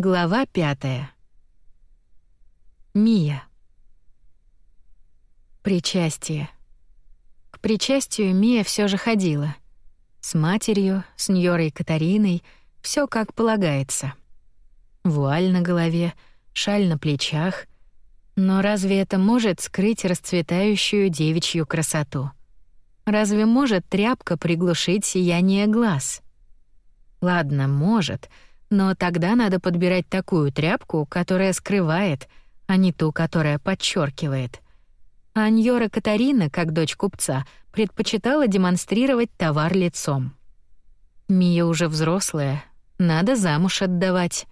Глава пятая. Мия. Причастие. К причастию Мия все же ходила. С матерью, с Ньорой Катариной, все как полагается. Вуаль на голове, шаль на плечах. Но разве это может скрыть расцветающую девичью красоту? Разве может тряпка приглушить сияние глаз? Ладно, может — но тогда надо подбирать такую тряпку, которая скрывает, а не ту, которая подчеркивает. Аньора Катарина, как дочь купца, предпочитала демонстрировать товар лицом. Мия уже взрослая, надо замуж отдавать.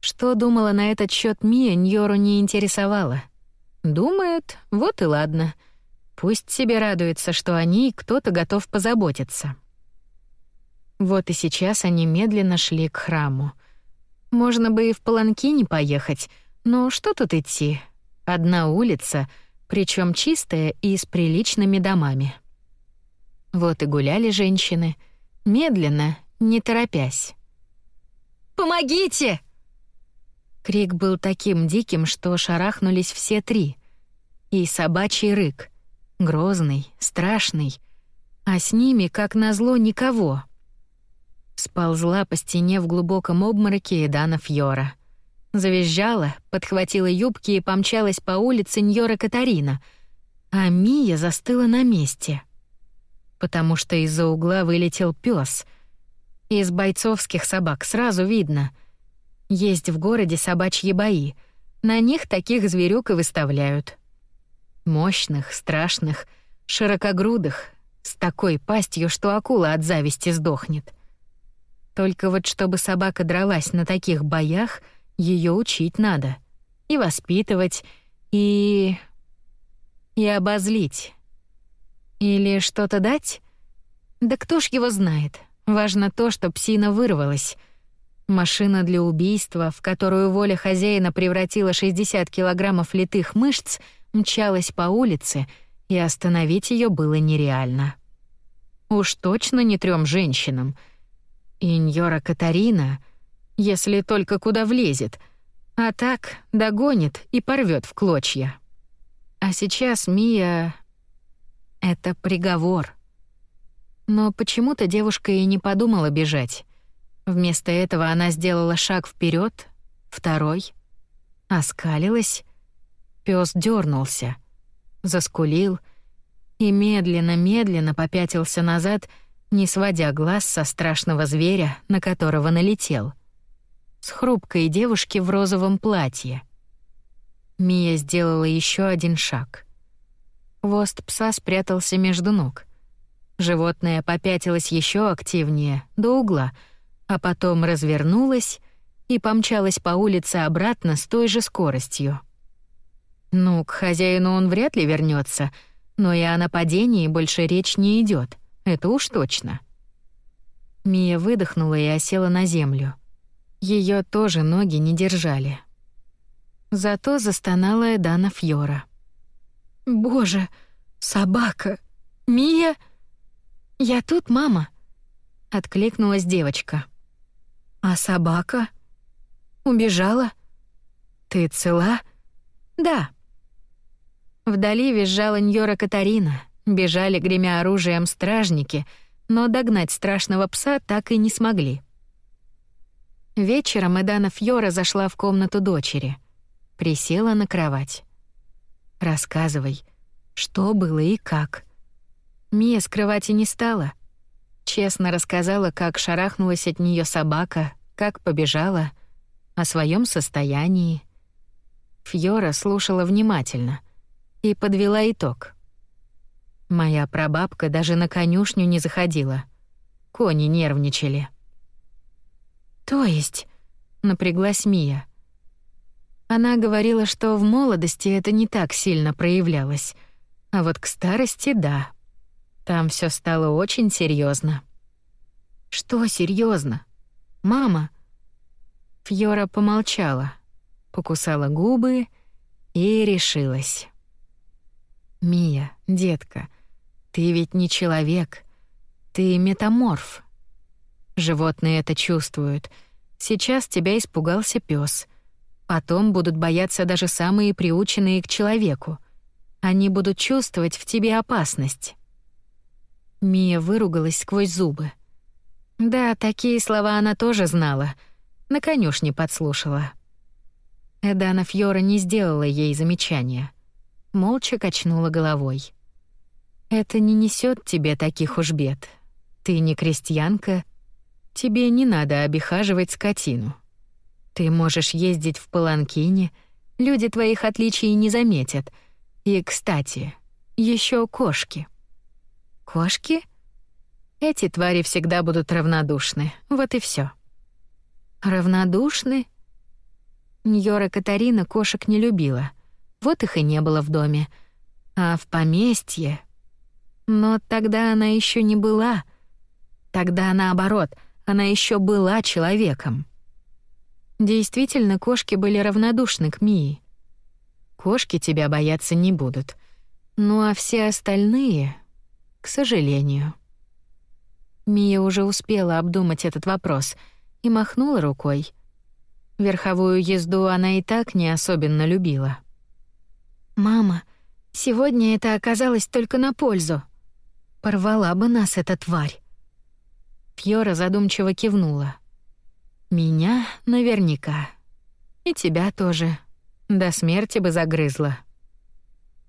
Что думала на этот счет Мия, Ньору не интересовало. Думает, вот и ладно. Пусть себе радуется, что о ней кто-то готов позаботиться. Вот и сейчас они медленно шли к храму. Можно бы и в Паланкине поехать, но что тут идти? Одна улица, причем чистая и с приличными домами. Вот и гуляли женщины, медленно, не торопясь. «Помогите!» Крик был таким диким, что шарахнулись все три. И собачий рык, грозный, страшный, а с ними, как назло, никого — Сползла по стене в глубоком обмороке Эдана Фьора. Завизжала, подхватила юбки и помчалась по улице Ньора Катарина, а Мия застыла на месте. Потому что из-за угла вылетел пес. Из бойцовских собак сразу видно. Есть в городе собачьи бои. На них таких зверюк и выставляют. Мощных, страшных, широкогрудых, с такой пастью, что акула от зависти сдохнет — только вот чтобы собака дралась на таких боях, ее учить надо. И воспитывать, и... и обозлить. Или что-то дать? Да кто ж его знает. Важно то, что псина вырвалась. Машина для убийства, в которую воля хозяина превратила 60 килограммов литых мышц, мчалась по улице, и остановить ее было нереально. Уж точно не трем женщинам — Иньора Катарина, если только куда влезет, а так догонит и порвет в клочья. А сейчас Мия... Это приговор. Но почему-то девушка и не подумала бежать. Вместо этого она сделала шаг вперед, второй, оскалилась. Пёс дернулся, заскулил и медленно-медленно попятился назад — не сводя глаз со страшного зверя, на которого налетел. С хрупкой девушки в розовом платье. Мия сделала еще один шаг. Хвост пса спрятался между ног. Животное попятилось еще активнее, до угла, а потом развернулось и помчалось по улице обратно с той же скоростью. Ну, к хозяину он вряд ли вернется, но и о нападении больше речь не идет. Это уж точно. Мия выдохнула и осела на землю. Ее тоже ноги не держали. Зато застонала Эдана Фьора. «Боже, собака! Мия!» «Я тут, мама!» — откликнулась девочка. «А собака?» «Убежала?» «Ты цела?» «Да». Вдали визжала Ньора Катарина, Бежали, гремя оружием, стражники, но догнать страшного пса так и не смогли. Вечером Эдана Фьора зашла в комнату дочери. Присела на кровать. «Рассказывай, что было и как?» Мия с кровати не стала. Честно рассказала, как шарахнулась от нее собака, как побежала, о своем состоянии. Фьора слушала внимательно и подвела итог. Моя прабабка даже на конюшню не заходила. Кони нервничали. То есть, напряглась Мия. Она говорила, что в молодости это не так сильно проявлялось, а вот к старости — да. Там все стало очень серьезно. Что серьезно? Мама? Фьора помолчала, покусала губы и решилась. Мия, детка, ты ведь не человек. Ты метаморф. Животные это чувствуют. Сейчас тебя испугался пес. Потом будут бояться даже самые приученные к человеку. Они будут чувствовать в тебе опасность. Мия выругалась сквозь зубы. Да, такие слова она тоже знала. На конюшне подслушала. Эдана Фьора не сделала ей замечания. Молча качнула головой. «Это не несет тебе таких уж бед. Ты не крестьянка, тебе не надо обихаживать скотину. Ты можешь ездить в паланкине, люди твоих отличий не заметят. И, кстати, еще кошки». «Кошки?» Эти твари всегда будут равнодушны. Вот и все. Равнодушны? Ньора Катарина кошек не любила. Вот их и не было в доме. А в поместье... Но тогда она еще не была. Тогда наоборот, она еще была человеком. Действительно, кошки были равнодушны к Мии. Кошки тебя бояться не будут. Ну а все остальные, к сожалению... Мия уже успела обдумать этот вопрос и махнула рукой. Верховую езду она и так не особенно любила. «Мама, сегодня это оказалось только на пользу. Порвала бы нас эта тварь». Фьора задумчиво кивнула. «Меня наверняка. И тебя тоже. До смерти бы загрызла».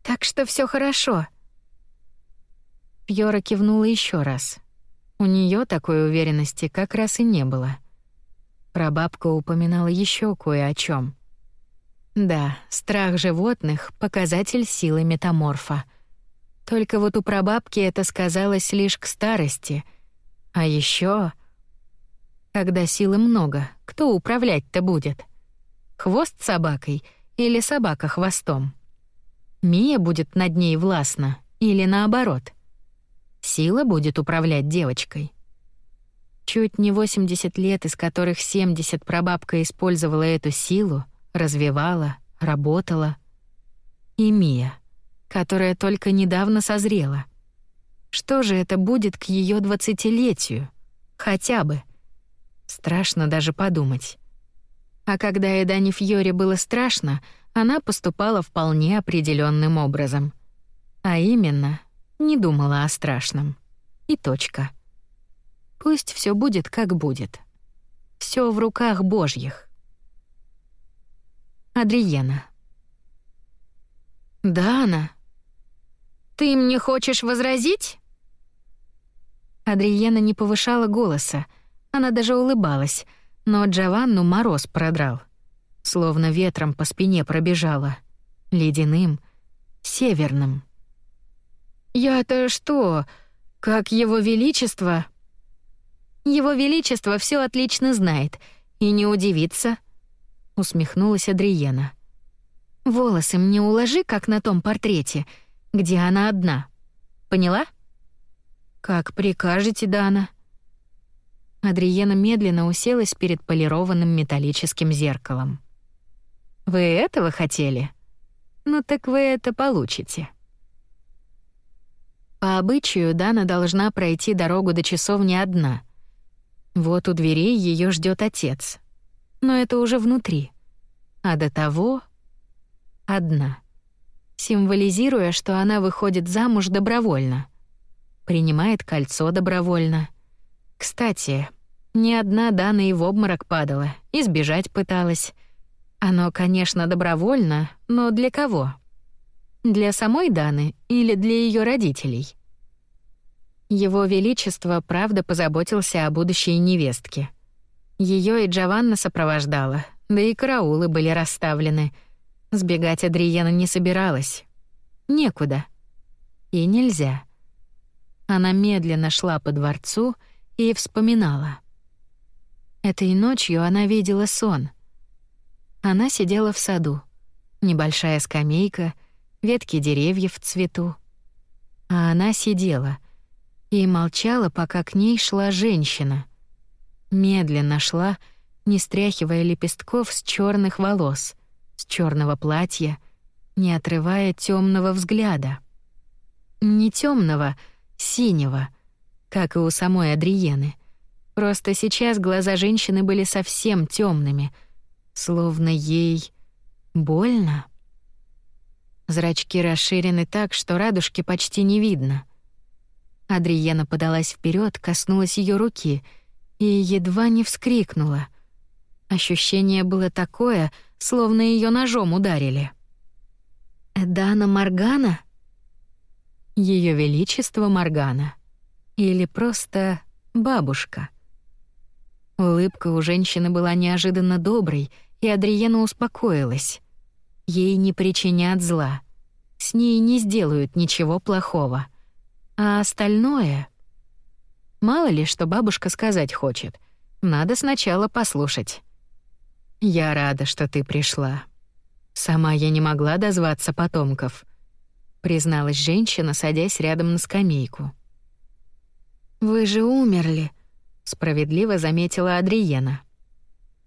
«Так что все хорошо». Фьора кивнула еще раз. У нее такой уверенности как раз и не было. Прабабка упоминала еще кое о чем. Да, страх животных — показатель силы метаморфа. Только вот у прабабки это сказалось лишь к старости. А еще, Когда силы много, кто управлять-то будет? Хвост собакой или собака хвостом? Мия будет над ней властна или наоборот? Сила будет управлять девочкой. Чуть не 80 лет, из которых 70 прабабка использовала эту силу, развивала, работала. И Мия, которая только недавно созрела. Что же это будет к ее двадцатилетию? Хотя бы. Страшно даже подумать. А когда Эдане Фьоре было страшно, она поступала вполне определенным образом. А именно, не думала о страшном. И точка. Пусть все будет, как будет. Все в руках Божьих. Адриена. Да, она. Ты мне хочешь возразить? Адриена не повышала голоса, она даже улыбалась, но Джованну мороз продрал. Словно ветром по спине пробежала. Ледяным, северным. «Я-то что? Как его величество?» «Его величество все отлично знает и не удивится», — усмехнулась Адриена. «Волосы мне уложи, как на том портрете, где она одна. Поняла?» «Как прикажете, Дана». Адриена медленно уселась перед полированным металлическим зеркалом. «Вы этого хотели? Ну так вы это получите». По обычаю Дана должна пройти дорогу до часовни одна. Вот у дверей ее ждет отец. Но это уже внутри. А до того — одна. Символизируя, что она выходит замуж добровольно. Принимает кольцо добровольно. Кстати, ни одна Дана и в обморок падала, избежать пыталась. Оно, конечно, добровольно, но для кого? Для самой Даны или для ее родителей? Его Величество правда позаботился о будущей невестке. Ее и Джованна сопровождала, да и караулы были расставлены. Сбегать Адриена не собиралась. Некуда. И нельзя. Она медленно шла по дворцу и вспоминала. Этой ночью она видела сон. Она сидела в саду. Небольшая скамейка — ветки деревьев в цвету. А она сидела и молчала, пока к ней шла женщина. Медленно шла, не стряхивая лепестков с черных волос, с черного платья, не отрывая темного взгляда. Не темного, синего, как и у самой Адриены, Просто сейчас глаза женщины были совсем темными, словно ей больно. Зрачки расширены так, что радужки почти не видно. Адриена подалась вперед, коснулась ее руки и едва не вскрикнула. Ощущение было такое, словно ее ножом ударили. «Эдана Маргана?» Ее Величество Маргана. Или просто бабушка. Улыбка у женщины была неожиданно доброй, и Адриена успокоилась. Ей не причинят зла. С ней не сделают ничего плохого. А остальное... Мало ли, что бабушка сказать хочет. Надо сначала послушать. «Я рада, что ты пришла. Сама я не могла дозваться потомков», — призналась женщина, садясь рядом на скамейку. «Вы же умерли», — справедливо заметила Адриена.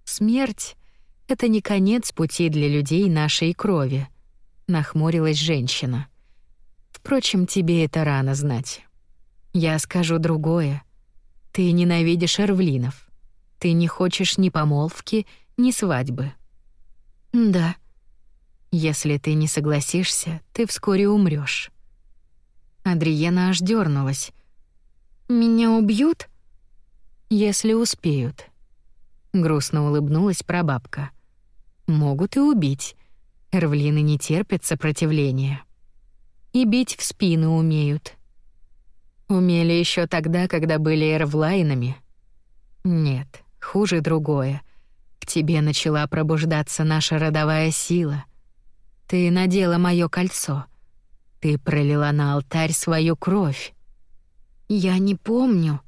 «Смерть — это не конец пути для людей нашей крови», — нахмурилась женщина. «Впрочем, тебе это рано знать. Я скажу другое. Ты ненавидишь эрвлинов. Ты не хочешь ни помолвки, ни свадьбы». «Да», если ты не согласишься, ты вскоре умрёшь. Адриена аж дёрнулась. Меня убьют? Если успеют. Грустно улыбнулась прабабка. Могут и убить. Эрвлины не терпят сопротивления. И бить в спину умеют. Умели ещё тогда, когда были эрвлайнами. Нет, хуже другое. Тебе начала пробуждаться наша родовая сила. Ты надела моё кольцо. Ты пролила на алтарь свою кровь. Я не помню.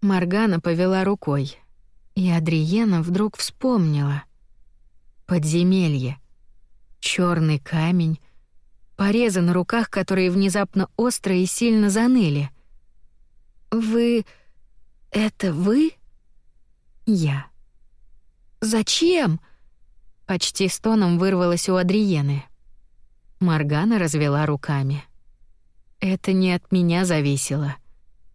Маргана повела рукой, и Адриена вдруг вспомнила. Подземелье. Чёрный камень, порезы на руках, которые внезапно остро и сильно заныли. Вы это вы? Я. Зачем? Почти стоном вырвалось у Адриены. Маргана развела руками. Это не от меня зависело.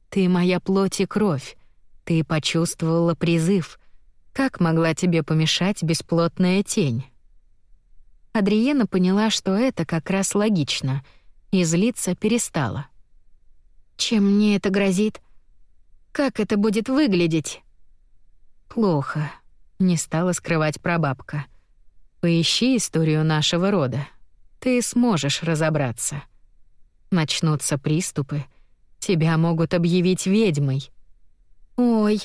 Ты моя плоть и кровь. Ты почувствовала призыв. Как могла тебе помешать бесплотная тень? Адриена поняла, что это как раз логично, и злиться перестала. Чем мне это грозит? Как это будет выглядеть? Плохо, не стала скрывать прабабка. Поищи историю нашего рода. Ты сможешь разобраться. Начнутся приступы. Тебя могут объявить ведьмой. Ой.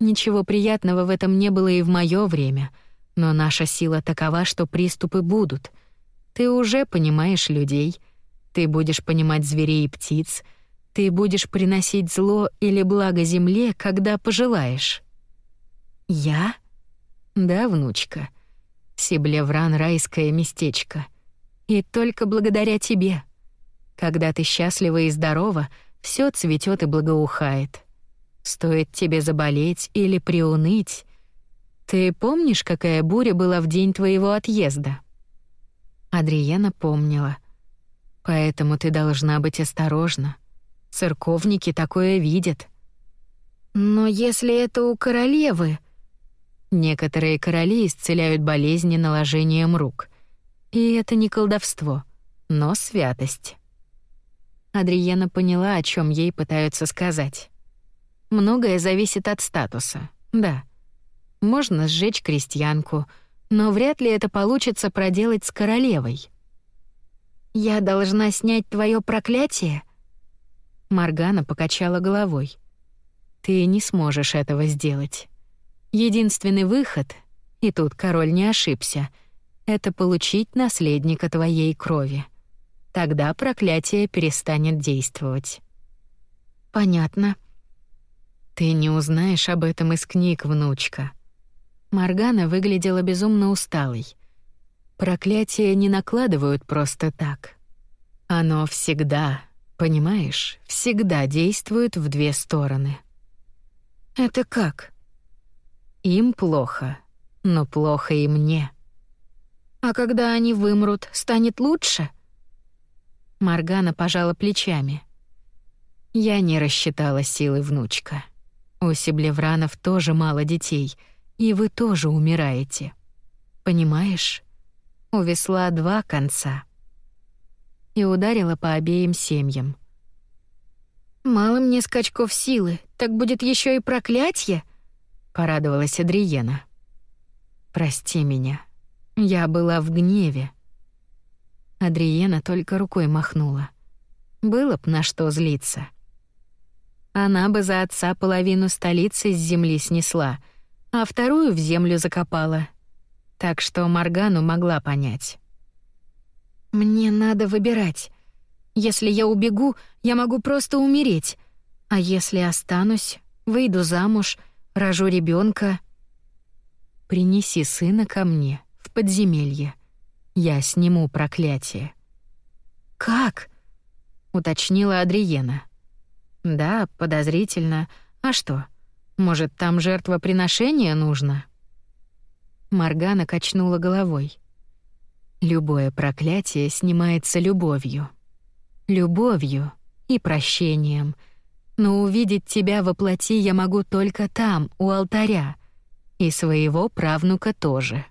Ничего приятного в этом не было и в моё время, но наша сила такова, что приступы будут. Ты уже понимаешь людей. Ты будешь понимать зверей и птиц. Ты будешь приносить зло или благо земле, когда пожелаешь. Я? Да, внучка. Сиблевран — райское местечко. И только благодаря тебе. Когда ты счастлива и здорова, все цветет и благоухает. Стоит тебе заболеть или приуныть. Ты помнишь, какая буря была в день твоего отъезда? Адриена помнила. Поэтому ты должна быть осторожна. Церковники такое видят. Но если это у королевы, Некоторые короли исцеляют болезни наложением рук. И это не колдовство, но святость. Адриена поняла, о чем ей пытаются сказать. Многое зависит от статуса. Да. Можно сжечь крестьянку, но вряд ли это получится проделать с королевой. Я должна снять твое проклятие? Маргана покачала головой. Ты не сможешь этого сделать. Единственный выход, и тут король не ошибся, это получить наследника твоей крови. Тогда проклятие перестанет действовать. Понятно. Ты не узнаешь об этом из книг, внучка. Маргана выглядела безумно усталой. Проклятие не накладывают просто так. Оно всегда, понимаешь, всегда действует в две стороны. Это как? Им плохо, но плохо и мне. А когда они вымрут, станет лучше? Маргана пожала плечами. Я не рассчитала силы внучка. У Сиблевранов тоже мало детей, и вы тоже умираете. Понимаешь? У весла два конца. И ударила по обеим семьям. Мало мне скачков силы, так будет еще и проклятие, порадовалась Адриена. Прости меня. Я была в гневе. Адриена только рукой махнула. Было б на что злиться. Она бы за отца половину столицы с земли снесла, а вторую в землю закопала. Так что Маргану могла понять. «Мне надо выбирать. Если я убегу, я могу просто умереть. А если останусь, выйду замуж, рожу ребенка. Принеси сына ко мне в подземелье. Я сниму проклятие. Как? уточнила Адриена. Да, подозрительно. А что? Может, там жертвоприношение нужно? Маргана качнула головой. Любое проклятие снимается любовью. Любовью и прощением. Но увидеть тебя во плоти я могу только там, у алтаря, и своего правнука тоже.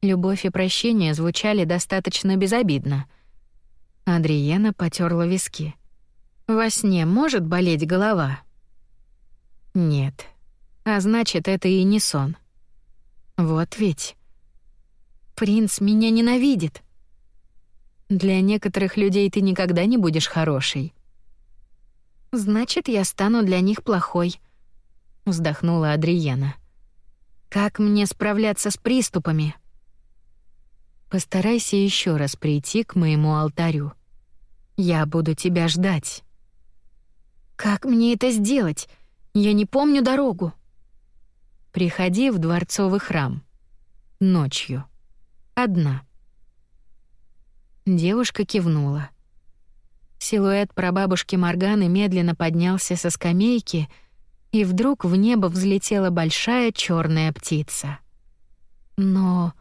Любовь и прощение звучали достаточно безобидно. Адриена потёрла виски. Во сне может болеть голова? Нет. А значит, это и не сон. Вот ведь. Принц меня ненавидит. Для некоторых людей ты никогда не будешь хорошей. Значит, я стану для них плохой, вздохнула Адриена. Как мне справляться с приступами? Постарайся еще раз прийти к моему алтарю. Я буду тебя ждать. Как мне это сделать? Я не помню дорогу. Приходи в дворцовый храм. Ночью. Одна. Девушка кивнула. Силуэт прабабушки Морганы медленно поднялся со скамейки, и вдруг в небо взлетела большая черная птица. Но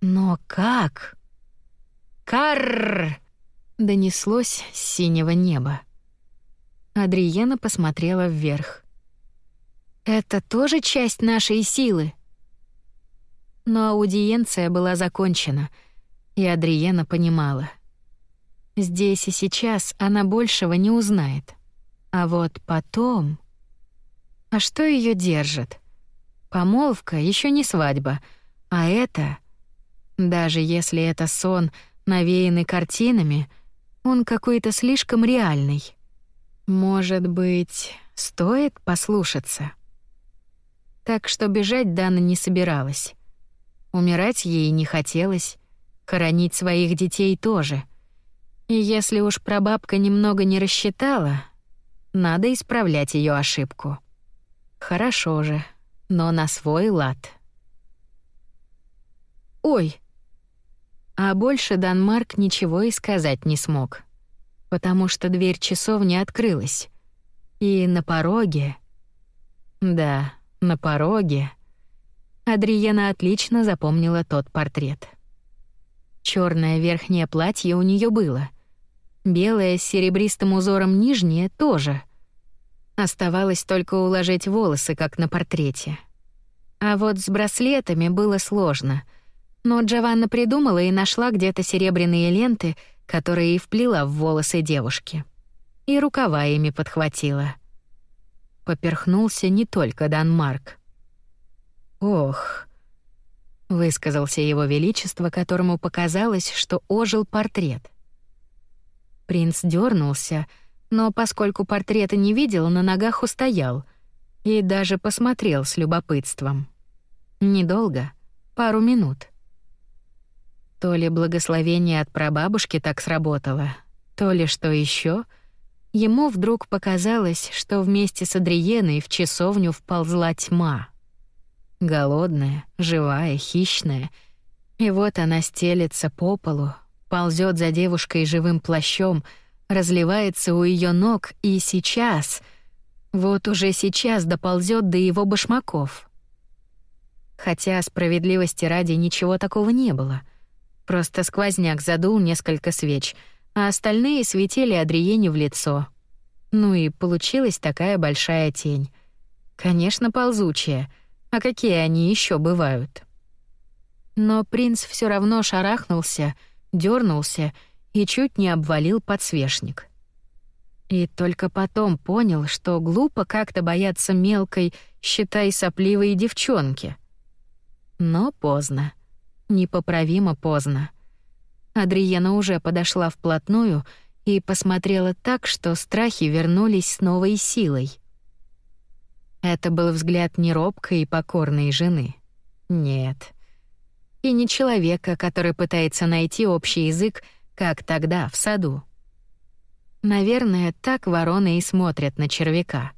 но как? Карр! донеслось с синего неба. Адриена посмотрела вверх. Это тоже часть нашей силы. Но аудиенция была закончена, и Адриена понимала. Здесь и сейчас она большего не узнает. А вот потом... А что ее держит? Помолвка еще не свадьба, а это даже если это сон, навеянный картинами, он какой-то слишком реальный. Может быть, стоит послушаться? Так что бежать Дана не собиралась. Умирать ей не хотелось, хоронить своих детей тоже. И если уж прабабка немного не рассчитала, надо исправлять ее ошибку. Хорошо же, но на свой лад. «Ой!» А больше Данмарк ничего и сказать не смог, потому что дверь часовни открылась. И на пороге... Да, на пороге... Адриена отлично запомнила тот портрет. Черное верхнее платье у нее было. Белое с серебристым узором нижнее тоже. Оставалось только уложить волосы, как на портрете. А вот с браслетами было сложно — но Джованна придумала и нашла где-то серебряные ленты, которые и вплела в волосы девушки. И рукава ими подхватила. Поперхнулся не только Данмарк. «Ох», — высказался его величество, которому показалось, что ожил портрет. Принц дернулся, но поскольку портрета не видел, на ногах устоял и даже посмотрел с любопытством. Недолго, пару минут — то ли благословение от прабабушки так сработало, то ли что еще. Ему вдруг показалось, что вместе с Адриеной в часовню вползла тьма. Голодная, живая, хищная. И вот она стелется по полу, ползет за девушкой живым плащом, разливается у ее ног и сейчас, вот уже сейчас доползет до его башмаков. Хотя справедливости ради ничего такого не было — Просто сквозняк задул несколько свеч, а остальные светили Адриене в лицо. Ну и получилась такая большая тень. Конечно, ползучая. А какие они еще бывают? Но принц все равно шарахнулся, дернулся и чуть не обвалил подсвечник. И только потом понял, что глупо как-то бояться мелкой, считай, сопливой девчонки. Но поздно. Непоправимо поздно. Адриена уже подошла вплотную и посмотрела так, что страхи вернулись с новой силой. Это был взгляд не робкой и покорной жены. Нет. И не человека, который пытается найти общий язык, как тогда, в саду. Наверное, так вороны и смотрят на червяка.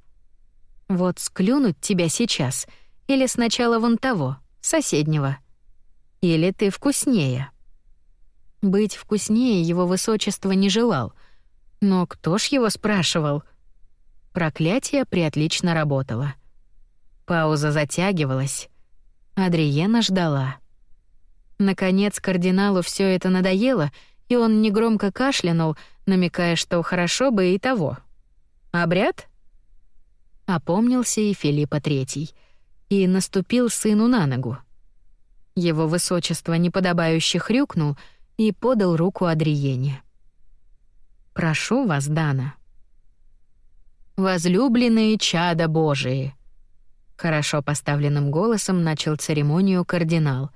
Вот склюнуть тебя сейчас или сначала вон того, соседнего. Или ты вкуснее. Быть вкуснее его высочество не желал. Но кто ж его спрашивал? Проклятие приотлично работало. Пауза затягивалась. Адриена ждала. Наконец кардиналу все это надоело, и он негромко кашлянул, намекая, что хорошо бы и того. «Обряд?» Опомнился и Филиппа Третий, и наступил сыну на ногу. Его высочество неподобающе хрюкнул — и подал руку Адриене. «Прошу вас, Дана». «Возлюбленные чада Божии», — хорошо поставленным голосом начал церемонию кардинал.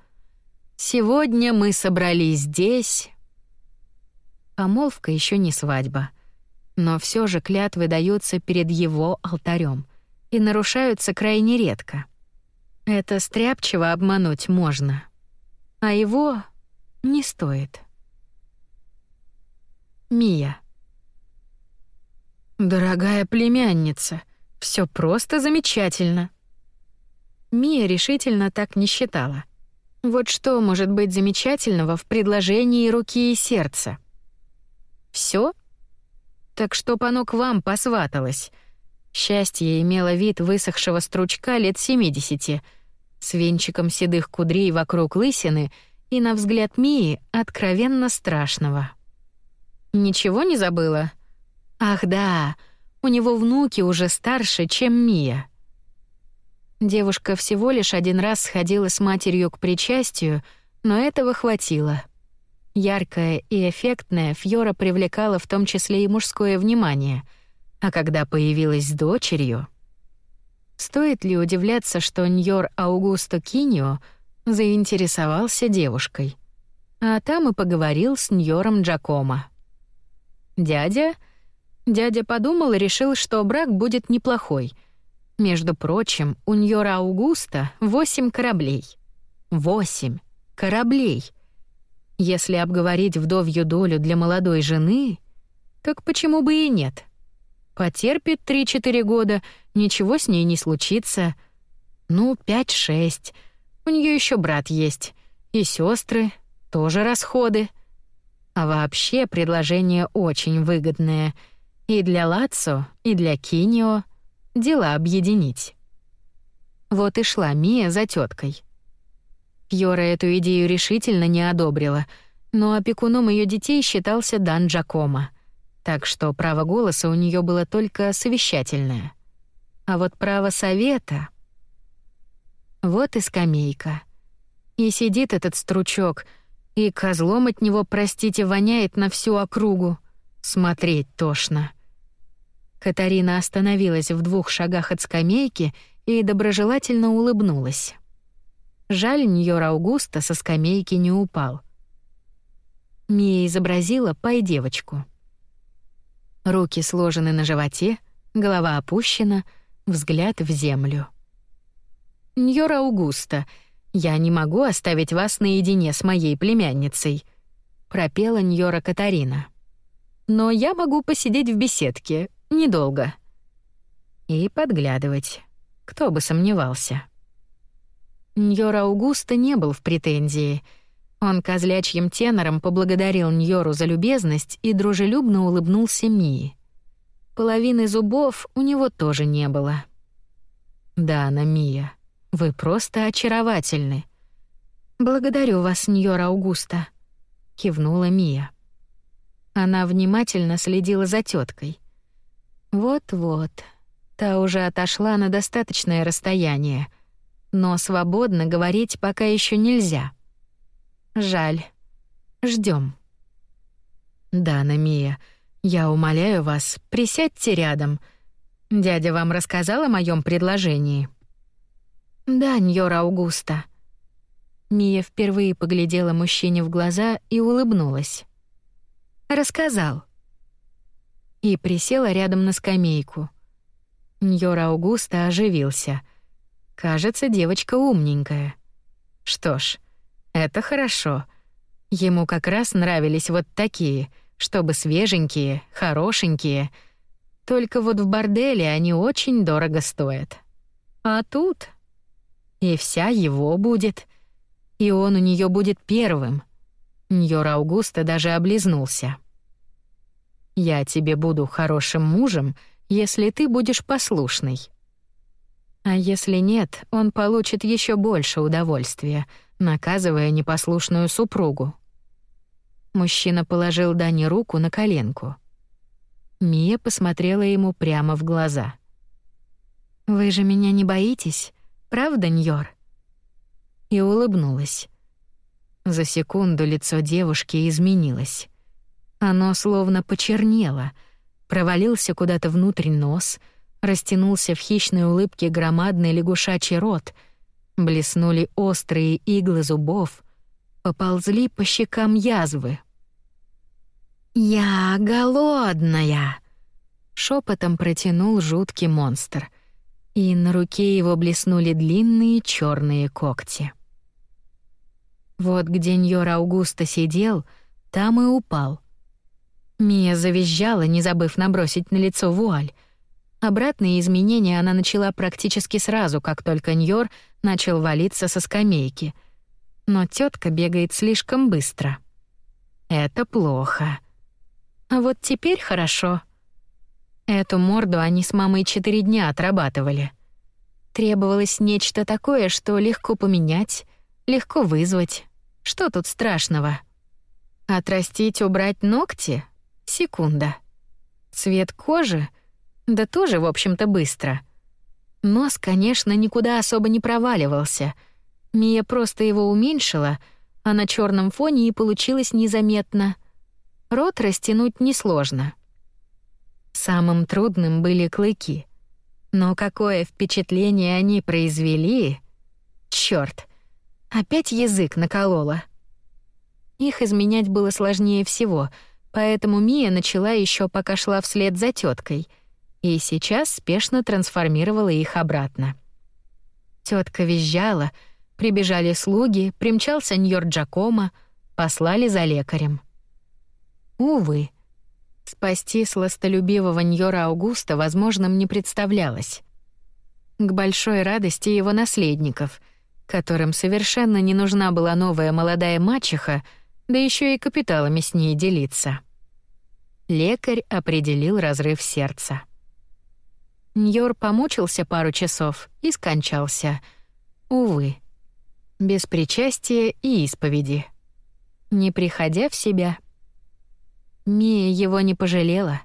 «Сегодня мы собрались здесь...» Помолвка еще не свадьба, но все же клятвы даются перед его алтарем и нарушаются крайне редко. Это стряпчиво обмануть можно. А его не стоит. Мия. Дорогая племянница, все просто замечательно. Мия решительно так не считала. Вот что может быть замечательного в предложении руки и сердца? Все? Так что оно к вам посваталось. Счастье имело вид высохшего стручка лет 70, с венчиком седых кудрей вокруг лысины — и, на взгляд Мии, откровенно страшного. «Ничего не забыла?» «Ах да, у него внуки уже старше, чем Мия». Девушка всего лишь один раз сходила с матерью к причастию, но этого хватило. Яркая и эффектная Фьора привлекала в том числе и мужское внимание, а когда появилась дочерью... Стоит ли удивляться, что Ньор Аугусто Киньо — заинтересовался девушкой. А там и поговорил с Ньором Джакомо. Дядя... Дядя подумал и решил, что брак будет неплохой. Между прочим, у Ньора Аугуста восемь кораблей. Восемь кораблей. Если обговорить вдовью долю для молодой жены, так почему бы и нет? Потерпит три-четыре года, ничего с ней не случится. Ну, пять-шесть — у нее еще брат есть. И сестры, тоже расходы. А вообще предложение очень выгодное. И для Лацо, и для Кинио дела объединить. Вот и шла Мия за теткой. Пьора эту идею решительно не одобрила, но опекуном ее детей считался Дан Джакомо, так что право голоса у нее было только совещательное. А вот право совета вот и скамейка. И сидит этот стручок, и козлом от него, простите, воняет на всю округу. Смотреть тошно. Катарина остановилась в двух шагах от скамейки и доброжелательно улыбнулась. Жаль, Ньор Аугуста со скамейки не упал. Мия изобразила пай-девочку. Руки сложены на животе, голова опущена, взгляд в землю. Ньора Аугуста, я не могу оставить вас наедине с моей племянницей», — пропела Ньора Катарина. «Но я могу посидеть в беседке, недолго». И подглядывать. Кто бы сомневался. Ньора Аугуста не был в претензии. Он козлячьим тенором поблагодарил Ньору за любезность и дружелюбно улыбнулся Мии. Половины зубов у него тоже не было. «Да, на Мия», вы просто очаровательны. Благодарю вас, Ньора Аугуста, кивнула Мия. Она внимательно следила за теткой. Вот-вот. Та уже отошла на достаточное расстояние, но свободно говорить пока еще нельзя. Жаль. Ждем. «Дана Мия, я умоляю вас, присядьте рядом. Дядя вам рассказал о моем предложении?» «Да, Ньор Аугуста». Мия впервые поглядела мужчине в глаза и улыбнулась. «Рассказал». И присела рядом на скамейку. Ньор Аугуста оживился. Кажется, девочка умненькая. Что ж, это хорошо. Ему как раз нравились вот такие, чтобы свеженькие, хорошенькие. Только вот в борделе они очень дорого стоят. А тут и вся его будет. И он у нее будет первым. Ньор Аугуста даже облизнулся. «Я тебе буду хорошим мужем, если ты будешь послушный». А если нет, он получит еще больше удовольствия, наказывая непослушную супругу. Мужчина положил Дане руку на коленку. Мия посмотрела ему прямо в глаза. «Вы же меня не боитесь, правда, Ньор?» И улыбнулась. За секунду лицо девушки изменилось. Оно словно почернело, провалился куда-то внутрь нос, растянулся в хищной улыбке громадный лягушачий рот, блеснули острые иглы зубов — поползли по щекам язвы. «Я голодная!» — шепотом протянул жуткий монстр, и на руке его блеснули длинные черные когти. Вот где Ньор Аугуста сидел, там и упал. Мия завизжала, не забыв набросить на лицо вуаль. Обратные изменения она начала практически сразу, как только Ньор начал валиться со скамейки — но тетка бегает слишком быстро. Это плохо. А вот теперь хорошо. Эту морду они с мамой четыре дня отрабатывали. Требовалось нечто такое, что легко поменять, легко вызвать. Что тут страшного? Отрастить, убрать ногти? Секунда. Цвет кожи? Да тоже, в общем-то, быстро. Нос, конечно, никуда особо не проваливался — Мия просто его уменьшила, а на черном фоне и получилось незаметно. Рот растянуть несложно. Самым трудным были клыки. Но какое впечатление они произвели! Чёрт! Опять язык наколола. Их изменять было сложнее всего, поэтому Мия начала еще пока шла вслед за теткой, и сейчас спешно трансформировала их обратно. Тетка визжала — Прибежали слуги, примчался Ньор Джакомо, послали за лекарем. Увы, спасти сластолюбивого Ньора Аугуста возможным не представлялось. К большой радости его наследников, которым совершенно не нужна была новая молодая мачеха, да еще и капиталами с ней делиться. Лекарь определил разрыв сердца. Ньор помучился пару часов и скончался. Увы без причастия и исповеди. Не приходя в себя. Мия его не пожалела.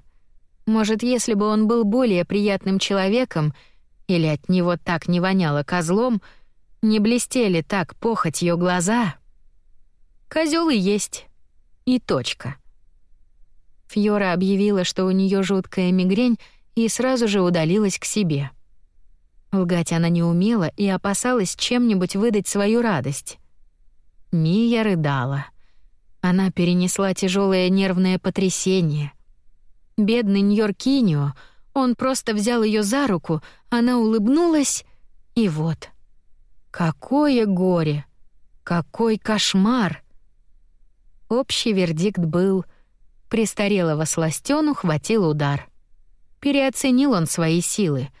Может, если бы он был более приятным человеком, или от него так не воняло козлом, не блестели так похотью глаза. Козёл и есть. И точка. Фьора объявила, что у нее жуткая мигрень, и сразу же удалилась к себе. Лгать она не умела и опасалась чем-нибудь выдать свою радость. Мия рыдала. Она перенесла тяжелое нервное потрясение. Бедный Ньоркинио, он просто взял ее за руку, она улыбнулась, и вот. Какое горе! Какой кошмар! Общий вердикт был — престарелого сластёну хватил удар. Переоценил он свои силы —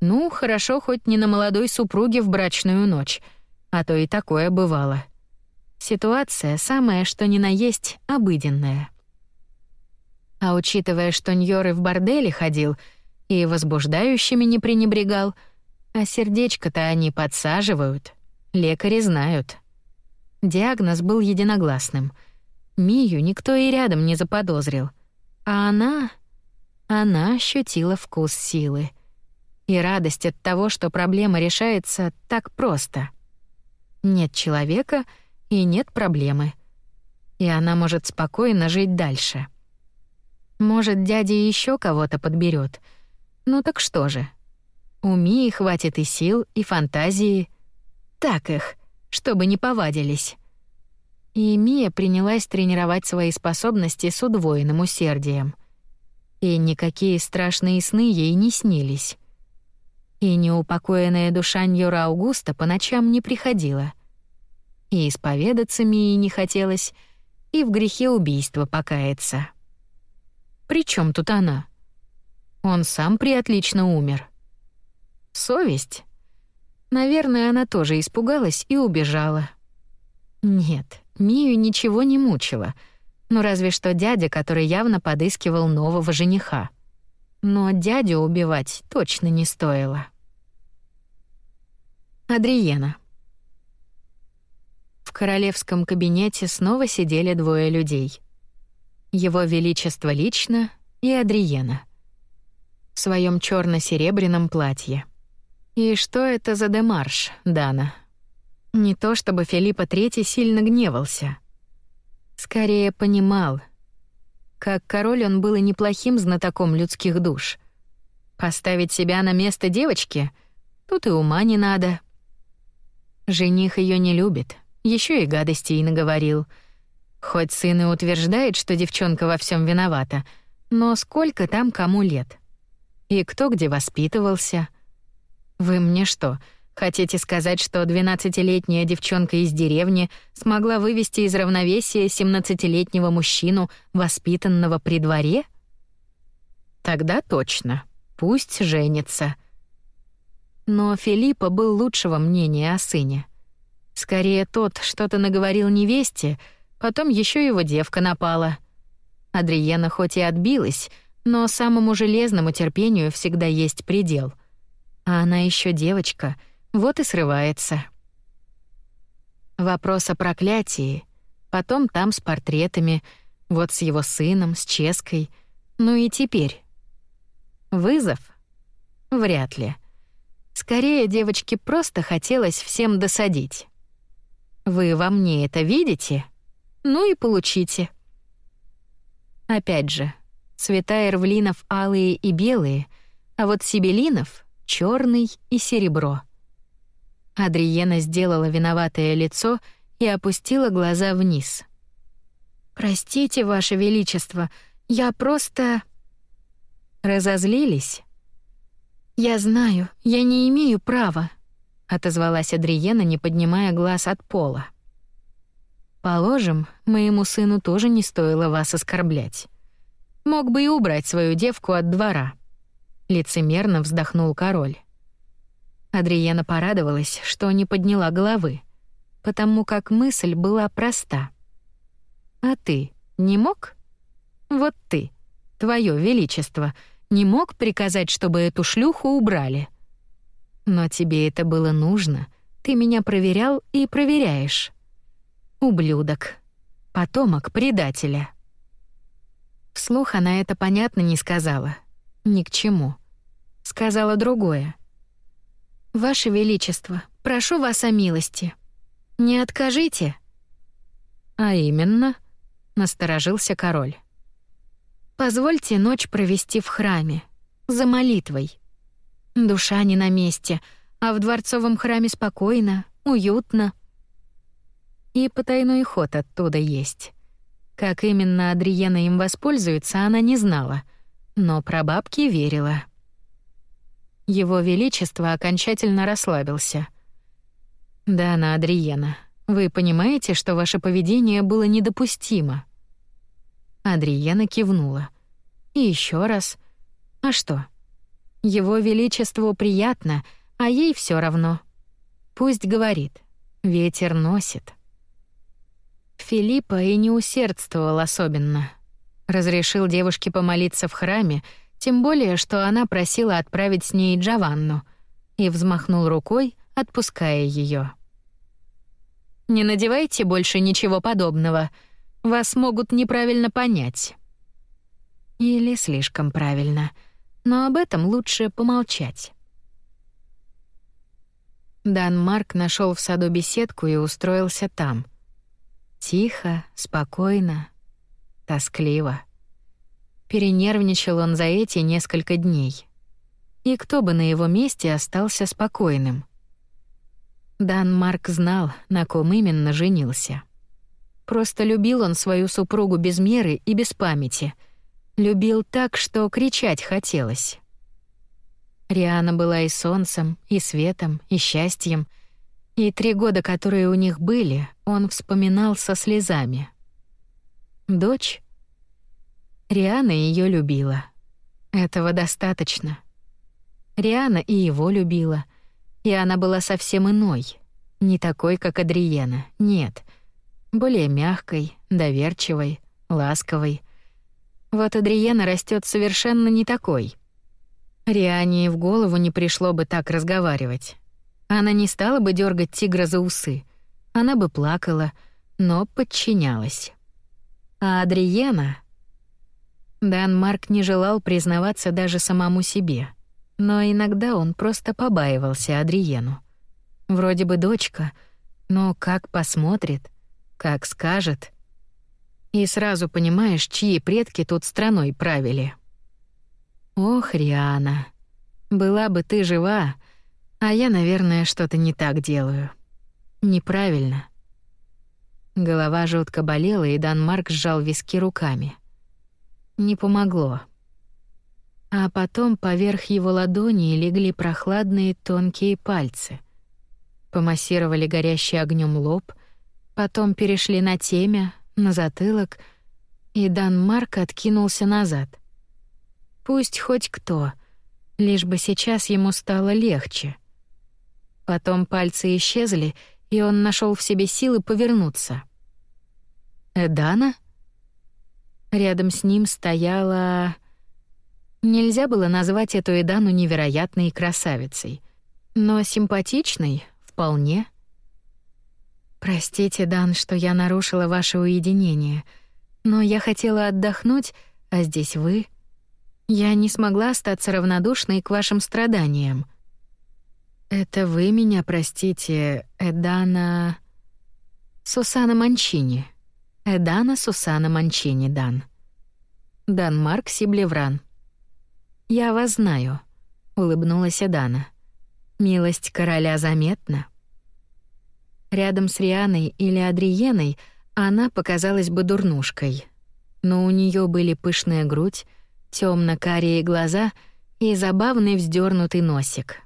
ну, хорошо хоть не на молодой супруге в брачную ночь, а то и такое бывало. Ситуация самая, что ни на есть, обыденная. А учитывая, что Ньоры в борделе ходил и возбуждающими не пренебрегал, а сердечко-то они подсаживают, лекари знают. Диагноз был единогласным. Мию никто и рядом не заподозрил. А она... она ощутила вкус силы и радость от того, что проблема решается так просто. Нет человека и нет проблемы. И она может спокойно жить дальше. Может, дядя еще кого-то подберет. Ну так что же? У Мии хватит и сил, и фантазии. Так их, чтобы не повадились. И Мия принялась тренировать свои способности с удвоенным усердием. И никакие страшные сны ей не снились. И неупокоенная душа Ньора Аугуста по ночам не приходила. И исповедаться Мии не хотелось, и в грехе убийства покаяться. При чем тут она? Он сам приотлично умер. Совесть? Наверное, она тоже испугалась и убежала. Нет, Мию ничего не мучило. Ну разве что дядя, который явно подыскивал нового жениха. Но дядю убивать точно не стоило. Адриена. В королевском кабинете снова сидели двое людей. Его величество лично и Адриена. В своем черно серебряном платье. И что это за демарш, Дана? Не то чтобы Филиппа III сильно гневался. Скорее понимал. Как король он был и неплохим знатоком людских душ. Поставить себя на место девочки — тут и ума не надо. Жених ее не любит, еще и гадостей наговорил — Хоть сын и утверждает, что девчонка во всем виновата, но сколько там кому лет? И кто где воспитывался? Вы мне что, хотите сказать, что двенадцатилетняя девчонка из деревни смогла вывести из равновесия семнадцатилетнего мужчину, воспитанного при дворе? Тогда точно. Пусть женится. Но Филиппа был лучшего мнения о сыне. Скорее тот что-то наговорил невесте — Потом еще его девка напала. Адриена хоть и отбилась, но самому железному терпению всегда есть предел. А она еще девочка, вот и срывается. Вопрос о проклятии, потом там с портретами, вот с его сыном, с Ческой, ну и теперь. Вызов? Вряд ли. Скорее, девочке просто хотелось всем досадить. Вы во мне это видите? Ну и получите. Опять же, цвета эрвлинов алые и белые, а вот сибелинов — черный и серебро. Адриена сделала виноватое лицо и опустила глаза вниз. «Простите, Ваше Величество, я просто...» «Разозлились?» «Я знаю, я не имею права», — отозвалась Адриена, не поднимая глаз от пола. Положим, моему сыну тоже не стоило вас оскорблять. Мог бы и убрать свою девку от двора. Лицемерно вздохнул король. Адриена порадовалась, что не подняла головы, потому как мысль была проста. А ты не мог? Вот ты, твое величество, не мог приказать, чтобы эту шлюху убрали. Но тебе это было нужно. Ты меня проверял и проверяешь. Ублюдок. Потомок предателя. Вслух она это понятно не сказала. Ни к чему. Сказала другое. «Ваше Величество, прошу вас о милости. Не откажите». «А именно?» — насторожился король. «Позвольте ночь провести в храме, за молитвой. Душа не на месте, а в дворцовом храме спокойно, уютно, и потайной ход оттуда есть. Как именно Адриена им воспользуется, она не знала, но про бабки верила. Его Величество окончательно расслабился. «Да, на Адриена, вы понимаете, что ваше поведение было недопустимо?» Адриена кивнула. И еще раз. «А что? Его Величеству приятно, а ей все равно. Пусть говорит. Ветер носит». Филиппа и не усердствовал особенно. Разрешил девушке помолиться в храме, тем более, что она просила отправить с ней Джованну, и взмахнул рукой, отпуская ее. «Не надевайте больше ничего подобного. Вас могут неправильно понять». Или слишком правильно. Но об этом лучше помолчать. Дан Марк нашел в саду беседку и устроился там. Тихо, спокойно, тоскливо. Перенервничал он за эти несколько дней. И кто бы на его месте остался спокойным? Дан Марк знал, на ком именно женился. Просто любил он свою супругу без меры и без памяти. Любил так, что кричать хотелось. Риана была и солнцем, и светом, и счастьем, и три года, которые у них были, он вспоминал со слезами. Дочь? Риана ее любила. Этого достаточно. Риана и его любила. И она была совсем иной. Не такой, как Адриена, нет. Более мягкой, доверчивой, ласковой. Вот Адриена растет совершенно не такой. Риане в голову не пришло бы так разговаривать. Она не стала бы дергать тигра за усы. Она бы плакала, но подчинялась. А Адриена... Дан Марк не желал признаваться даже самому себе. Но иногда он просто побаивался Адриену. Вроде бы дочка, но как посмотрит, как скажет. И сразу понимаешь, чьи предки тут страной правили. Ох, Риана, была бы ты жива, а я, наверное, что-то не так делаю. Неправильно. Голова жутко болела, и Дан Марк сжал виски руками. Не помогло. А потом поверх его ладони легли прохладные тонкие пальцы. Помассировали горящий огнем лоб, потом перешли на темя, на затылок, и Дан Марк откинулся назад. Пусть хоть кто, лишь бы сейчас ему стало легче. Потом пальцы исчезли, и он нашел в себе силы повернуться. «Эдана?» Рядом с ним стояла... Нельзя было назвать эту Эдану невероятной красавицей, но симпатичной вполне. «Простите, Дан, что я нарушила ваше уединение, но я хотела отдохнуть, а здесь вы...» Я не смогла остаться равнодушной к вашим страданиям. Это вы меня простите, Эдана Сусана Манчини. Эдана Сусана Манчини, Дан. Дан Марк Сиблевран. Я вас знаю, улыбнулась Эдана. Милость короля заметна. Рядом с Рианой или Адриеной она показалась бы дурнушкой. Но у нее были пышная грудь, темно-карие глаза и забавный вздернутый носик.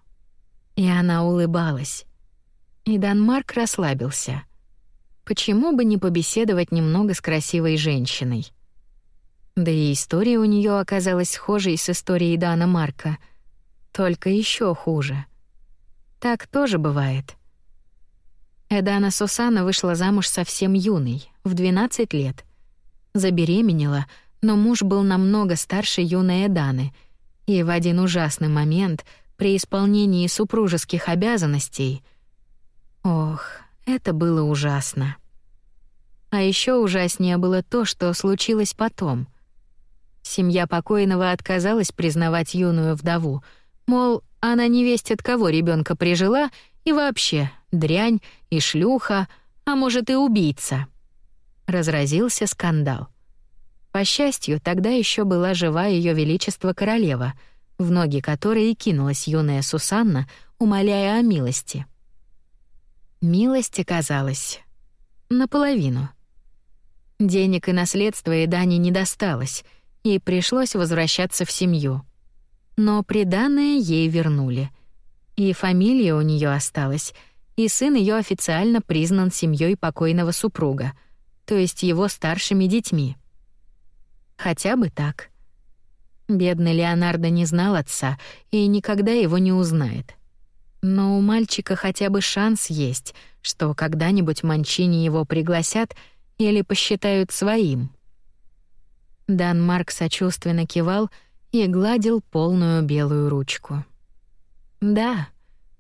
И она улыбалась. И Данмарк расслабился. Почему бы не побеседовать немного с красивой женщиной? Да и история у нее оказалась схожей с историей Дана Марка, только еще хуже. Так тоже бывает. Эдана Сусана вышла замуж совсем юной, в 12 лет. Забеременела, но муж был намного старше юной Эданы, и в один ужасный момент при исполнении супружеских обязанностей... Ох, это было ужасно. А еще ужаснее было то, что случилось потом. Семья покойного отказалась признавать юную вдову, мол, она не весть от кого ребенка прижила и вообще дрянь и шлюха, а может и убийца. Разразился скандал. По счастью, тогда еще была жива ее величество королева, в ноги которой и кинулась юная Сусанна, умоляя о милости. Милость оказалась наполовину. Денег и наследства и дани не досталось, и пришлось возвращаться в семью. Но приданое ей вернули. И фамилия у нее осталась, и сын ее официально признан семьей покойного супруга, то есть его старшими детьми. Хотя бы так. Бедный Леонардо не знал отца и никогда его не узнает. Но у мальчика хотя бы шанс есть, что когда-нибудь Манчини его пригласят или посчитают своим. Дан Марк сочувственно кивал и гладил полную белую ручку. Да,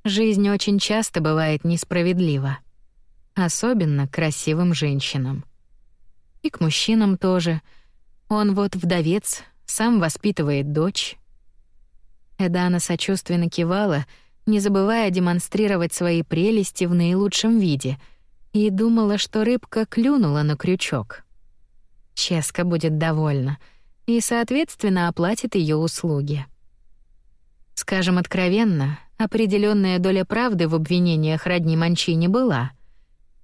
жизнь очень часто бывает несправедлива. Особенно к красивым женщинам. И к мужчинам тоже — он вот вдовец, сам воспитывает дочь. Эдана сочувственно кивала, не забывая демонстрировать свои прелести в наилучшем виде, и думала, что рыбка клюнула на крючок. Ческа будет довольна и, соответственно, оплатит ее услуги. Скажем откровенно, определенная доля правды в обвинениях родни Манчини была.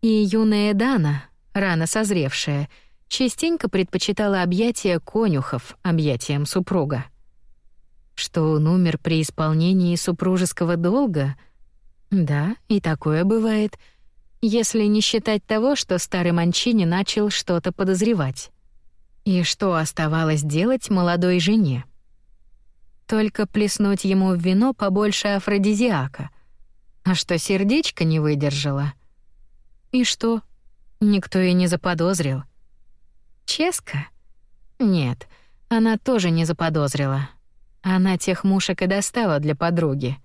И юная Дана, рано созревшая, частенько предпочитала объятия конюхов объятиям супруга. Что он умер при исполнении супружеского долга? Да, и такое бывает, если не считать того, что старый Манчини начал что-то подозревать. И что оставалось делать молодой жене? Только плеснуть ему в вино побольше афродизиака. А что сердечко не выдержало? И что? Никто и не заподозрил. Ческа? Нет, она тоже не заподозрила. Она тех мушек и достала для подруги.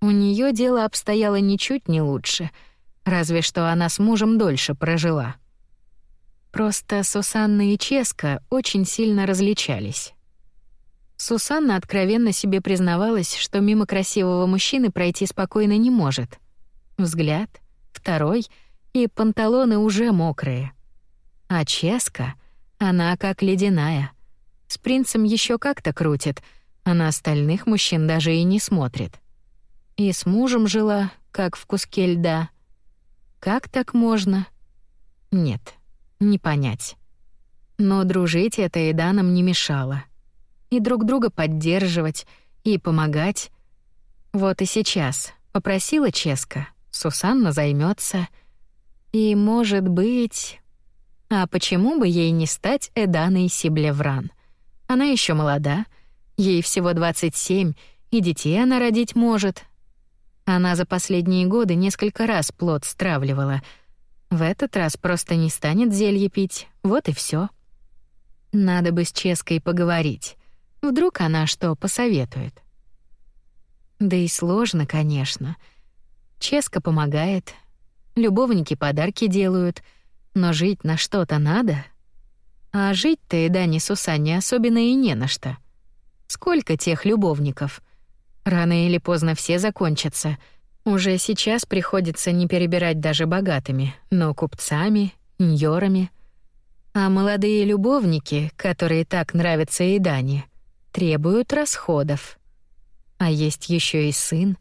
У нее дело обстояло ничуть не лучше, разве что она с мужем дольше прожила. Просто Сусанна и Ческа очень сильно различались. Сусанна откровенно себе признавалась, что мимо красивого мужчины пройти спокойно не может. Взгляд, второй, и панталоны уже мокрые. А Ческа, она как ледяная. С принцем еще как-то крутит, а на остальных мужчин даже и не смотрит. И с мужем жила, как в куске льда. Как так можно? Нет, не понять. Но дружить это и Данам не мешало и друг друга поддерживать, и помогать. Вот и сейчас попросила Ческа, Сусанна займется, И, может быть... А почему бы ей не стать Эданой Сиблевран? Она еще молода, ей всего 27, и детей она родить может. Она за последние годы несколько раз плод стравливала. В этот раз просто не станет зелье пить, вот и все. Надо бы с Ческой поговорить. Вдруг она что посоветует. Да и сложно, конечно. Ческа помогает, любовники подарки делают, но жить на что-то надо. А жить-то и Дани Сусанне особенно и не на что. Сколько тех любовников? Рано или поздно все закончатся. Уже сейчас приходится не перебирать даже богатыми, но купцами, ньорами. А молодые любовники, которые так нравятся и Дане — требуют расходов. А есть еще и сын.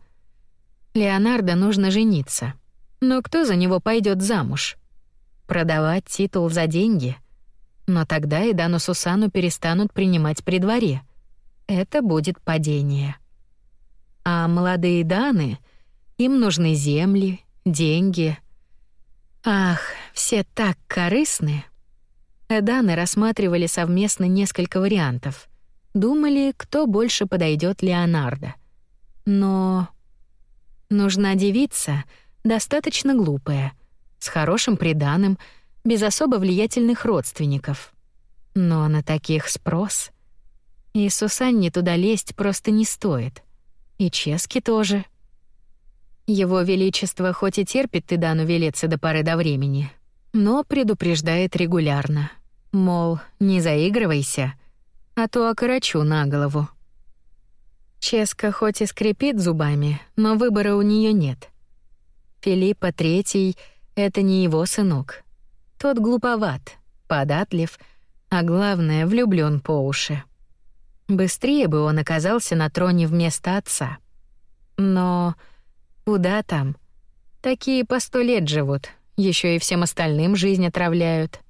Леонардо нужно жениться. Но кто за него пойдет замуж? Продавать титул за деньги? Но тогда и Дану Сусану перестанут принимать при дворе. Это будет падение. А молодые Даны, им нужны земли, деньги. Ах, все так корыстны. Эданы рассматривали совместно несколько вариантов — Думали, кто больше подойдет Леонардо. Но нужна девица, достаточно глупая, с хорошим приданым, без особо влиятельных родственников. Но на таких спрос. И Сусанне туда лезть просто не стоит. И Чески тоже. Его Величество хоть и терпит Тидану велеться до поры до времени, но предупреждает регулярно. Мол, не заигрывайся — а то окорочу на голову. Ческа хоть и скрипит зубами, но выбора у нее нет. Филиппа Третий — это не его сынок. Тот глуповат, податлив, а главное, влюблён по уши. Быстрее бы он оказался на троне вместо отца. Но куда там? Такие по сто лет живут, ещё и всем остальным жизнь отравляют.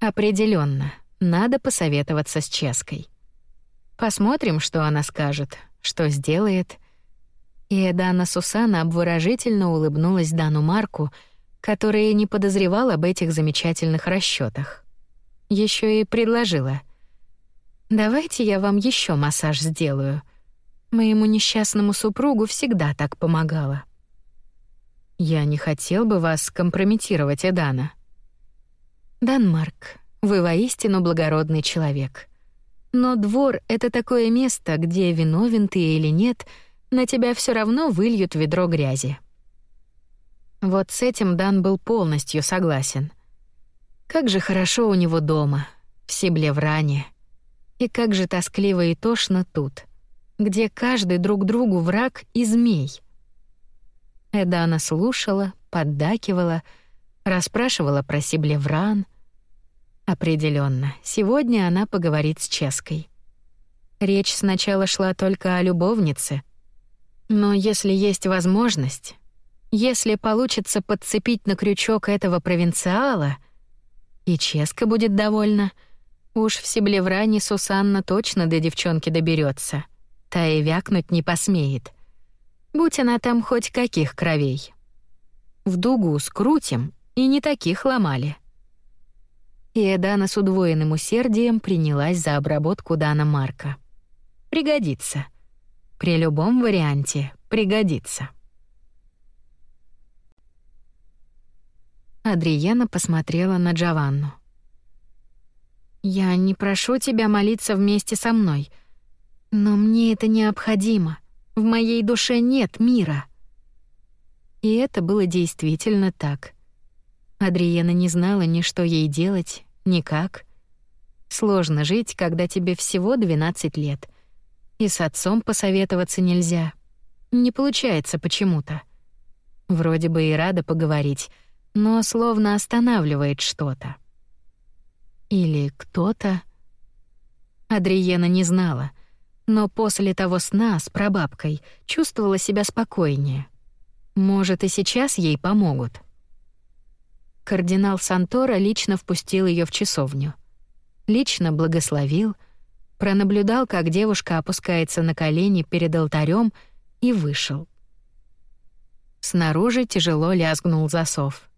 Определенно, надо посоветоваться с Ческой. Посмотрим, что она скажет, что сделает. И Дана Сусана обворожительно улыбнулась Дану Марку, который не подозревал об этих замечательных расчетах. Еще и предложила: "Давайте я вам еще массаж сделаю. Моему несчастному супругу всегда так помогала". Я не хотел бы вас компрометировать, Эдана. Данмарк, вы воистину благородный человек. Но двор — это такое место, где, виновен ты или нет, на тебя все равно выльют ведро грязи. Вот с этим Дан был полностью согласен. Как же хорошо у него дома, в Сибле-Вране. И как же тоскливо и тошно тут, где каждый друг другу враг и змей. Эдана слушала, поддакивала, расспрашивала про Сиблевран. Определенно, сегодня она поговорит с Ческой. Речь сначала шла только о любовнице, но если есть возможность, если получится подцепить на крючок этого провинциала, и Ческа будет довольна, уж в Сиблевране Сусанна точно до девчонки доберется, та и вякнуть не посмеет. Будь она там хоть каких кровей. В дугу скрутим, и не таких ломали. И Эдана с удвоенным усердием принялась за обработку Дана Марка. Пригодится. При любом варианте пригодится. Адриена посмотрела на Джованну. «Я не прошу тебя молиться вместе со мной, но мне это необходимо. В моей душе нет мира». И это было действительно так. Адриена не знала ни что ей делать, ни как. Сложно жить, когда тебе всего 12 лет. И с отцом посоветоваться нельзя. Не получается почему-то. Вроде бы и рада поговорить, но словно останавливает что-то. Или кто-то. Адриена не знала — но после того сна с прабабкой чувствовала себя спокойнее. Может, и сейчас ей помогут. Кардинал Сантора лично впустил ее в часовню. Лично благословил, пронаблюдал, как девушка опускается на колени перед алтарем и вышел. Снаружи тяжело лязгнул засов.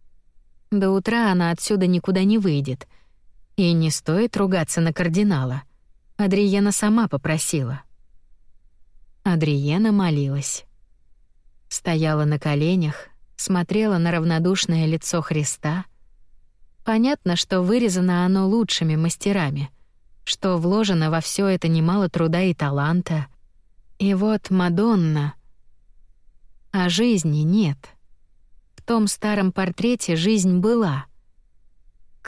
До утра она отсюда никуда не выйдет. И не стоит ругаться на кардинала — Адриена сама попросила. Адриена молилась. Стояла на коленях, смотрела на равнодушное лицо Христа. Понятно, что вырезано оно лучшими мастерами, что вложено во все это немало труда и таланта. И вот Мадонна. А жизни нет. В том старом портрете жизнь была.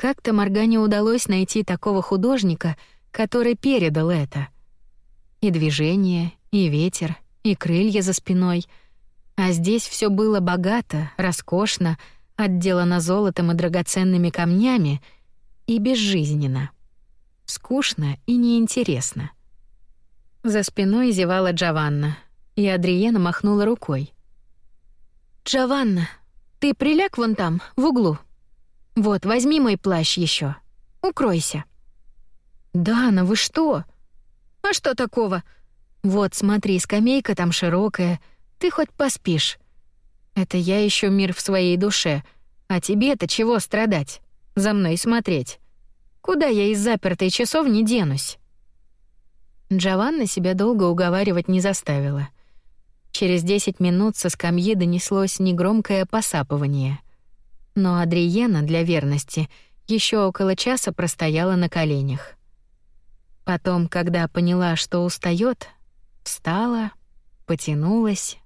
Как-то Моргане удалось найти такого художника — который передал это. И движение, и ветер, и крылья за спиной. А здесь все было богато, роскошно, отделано золотом и драгоценными камнями и безжизненно. Скучно и неинтересно. За спиной зевала Джованна, и Адриена махнула рукой. «Джованна, ты приляг вон там, в углу. Вот, возьми мой плащ еще. Укройся». «Дана, вы что?» «А что такого?» «Вот, смотри, скамейка там широкая. Ты хоть поспишь. Это я еще мир в своей душе. А тебе-то чего страдать? За мной смотреть. Куда я из запертой часовни денусь?» Джованна себя долго уговаривать не заставила. Через десять минут со скамьи донеслось негромкое посапывание. Но Адриена для верности еще около часа простояла на коленях. Потом, когда поняла, что устает, встала, потянулась.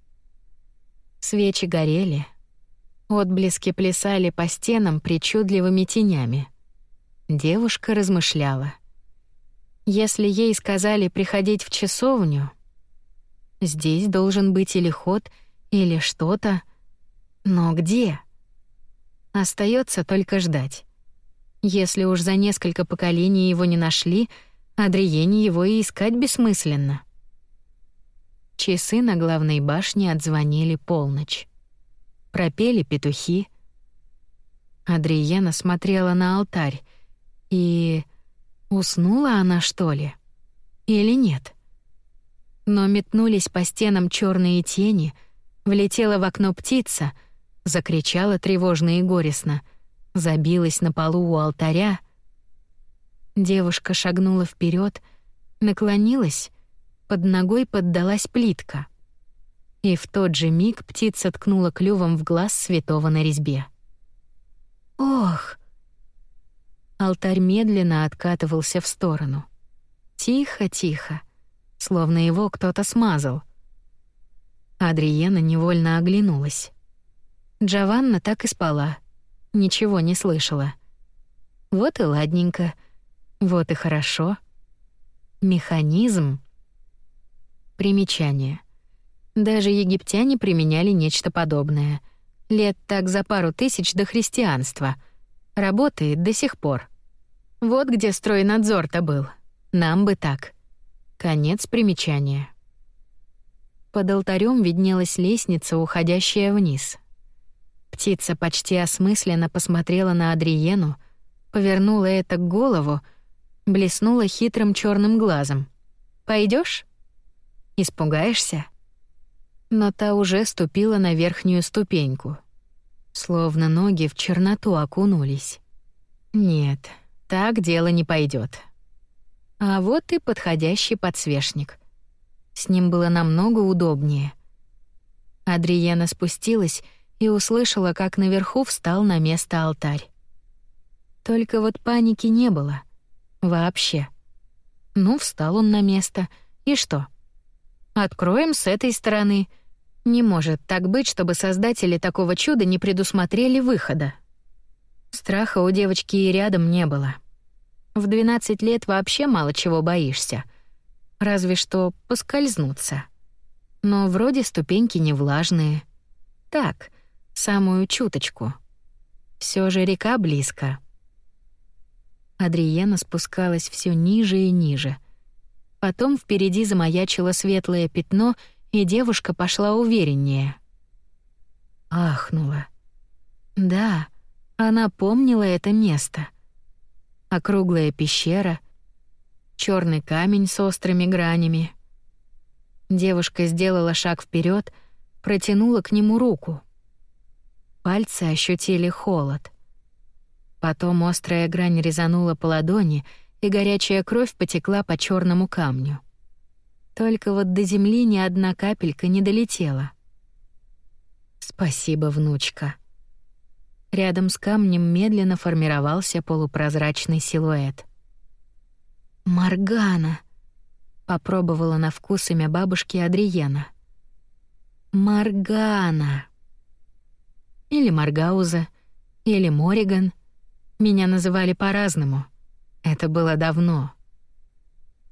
Свечи горели. Отблески плясали по стенам причудливыми тенями. Девушка размышляла. Если ей сказали приходить в часовню, здесь должен быть или ход, или что-то. Но где? Остается только ждать. Если уж за несколько поколений его не нашли — Адриене его и искать бессмысленно. Часы на главной башне отзвонили полночь. Пропели петухи. Адриена смотрела на алтарь, и... Уснула она, что ли? Или нет? Но метнулись по стенам черные тени, влетела в окно птица, закричала тревожно и горестно, забилась на полу у алтаря — Девушка шагнула вперед, наклонилась, под ногой поддалась плитка. И в тот же миг птица ткнула клювом в глаз святого на резьбе. «Ох!» Алтарь медленно откатывался в сторону. Тихо-тихо, словно его кто-то смазал. Адриена невольно оглянулась. Джованна так и спала, ничего не слышала. Вот и ладненько — вот и хорошо. Механизм? Примечание. Даже египтяне применяли нечто подобное. Лет так за пару тысяч до христианства. Работает до сих пор. Вот где стройнадзор-то был. Нам бы так. Конец примечания. Под алтарем виднелась лестница, уходящая вниз. Птица почти осмысленно посмотрела на Адриену, повернула это к голову, блеснула хитрым черным глазом. Пойдешь? Испугаешься? Но та уже ступила на верхнюю ступеньку. Словно ноги в черноту окунулись. Нет, так дело не пойдет. А вот и подходящий подсвечник. С ним было намного удобнее. Адриена спустилась и услышала, как наверху встал на место алтарь. Только вот паники не было. Вообще. Ну, встал он на место. И что? Откроем с этой стороны. Не может так быть, чтобы создатели такого чуда не предусмотрели выхода. Страха у девочки и рядом не было. В 12 лет вообще мало чего боишься. Разве что поскользнуться. Но вроде ступеньки не влажные. Так, самую чуточку. Все же река близко. Адриена спускалась все ниже и ниже. Потом впереди замаячило светлое пятно, и девушка пошла увереннее. Ахнула. Да, она помнила это место. Округлая пещера, черный камень с острыми гранями. Девушка сделала шаг вперед, протянула к нему руку. Пальцы ощутили холод. Потом острая грань резанула по ладони, и горячая кровь потекла по черному камню. Только вот до земли ни одна капелька не долетела. Спасибо, внучка. Рядом с камнем медленно формировался полупрозрачный силуэт. Маргана. Попробовала на вкус имя бабушки Адриена. Маргана. Или Маргауза, или Мориган — меня называли по-разному. Это было давно.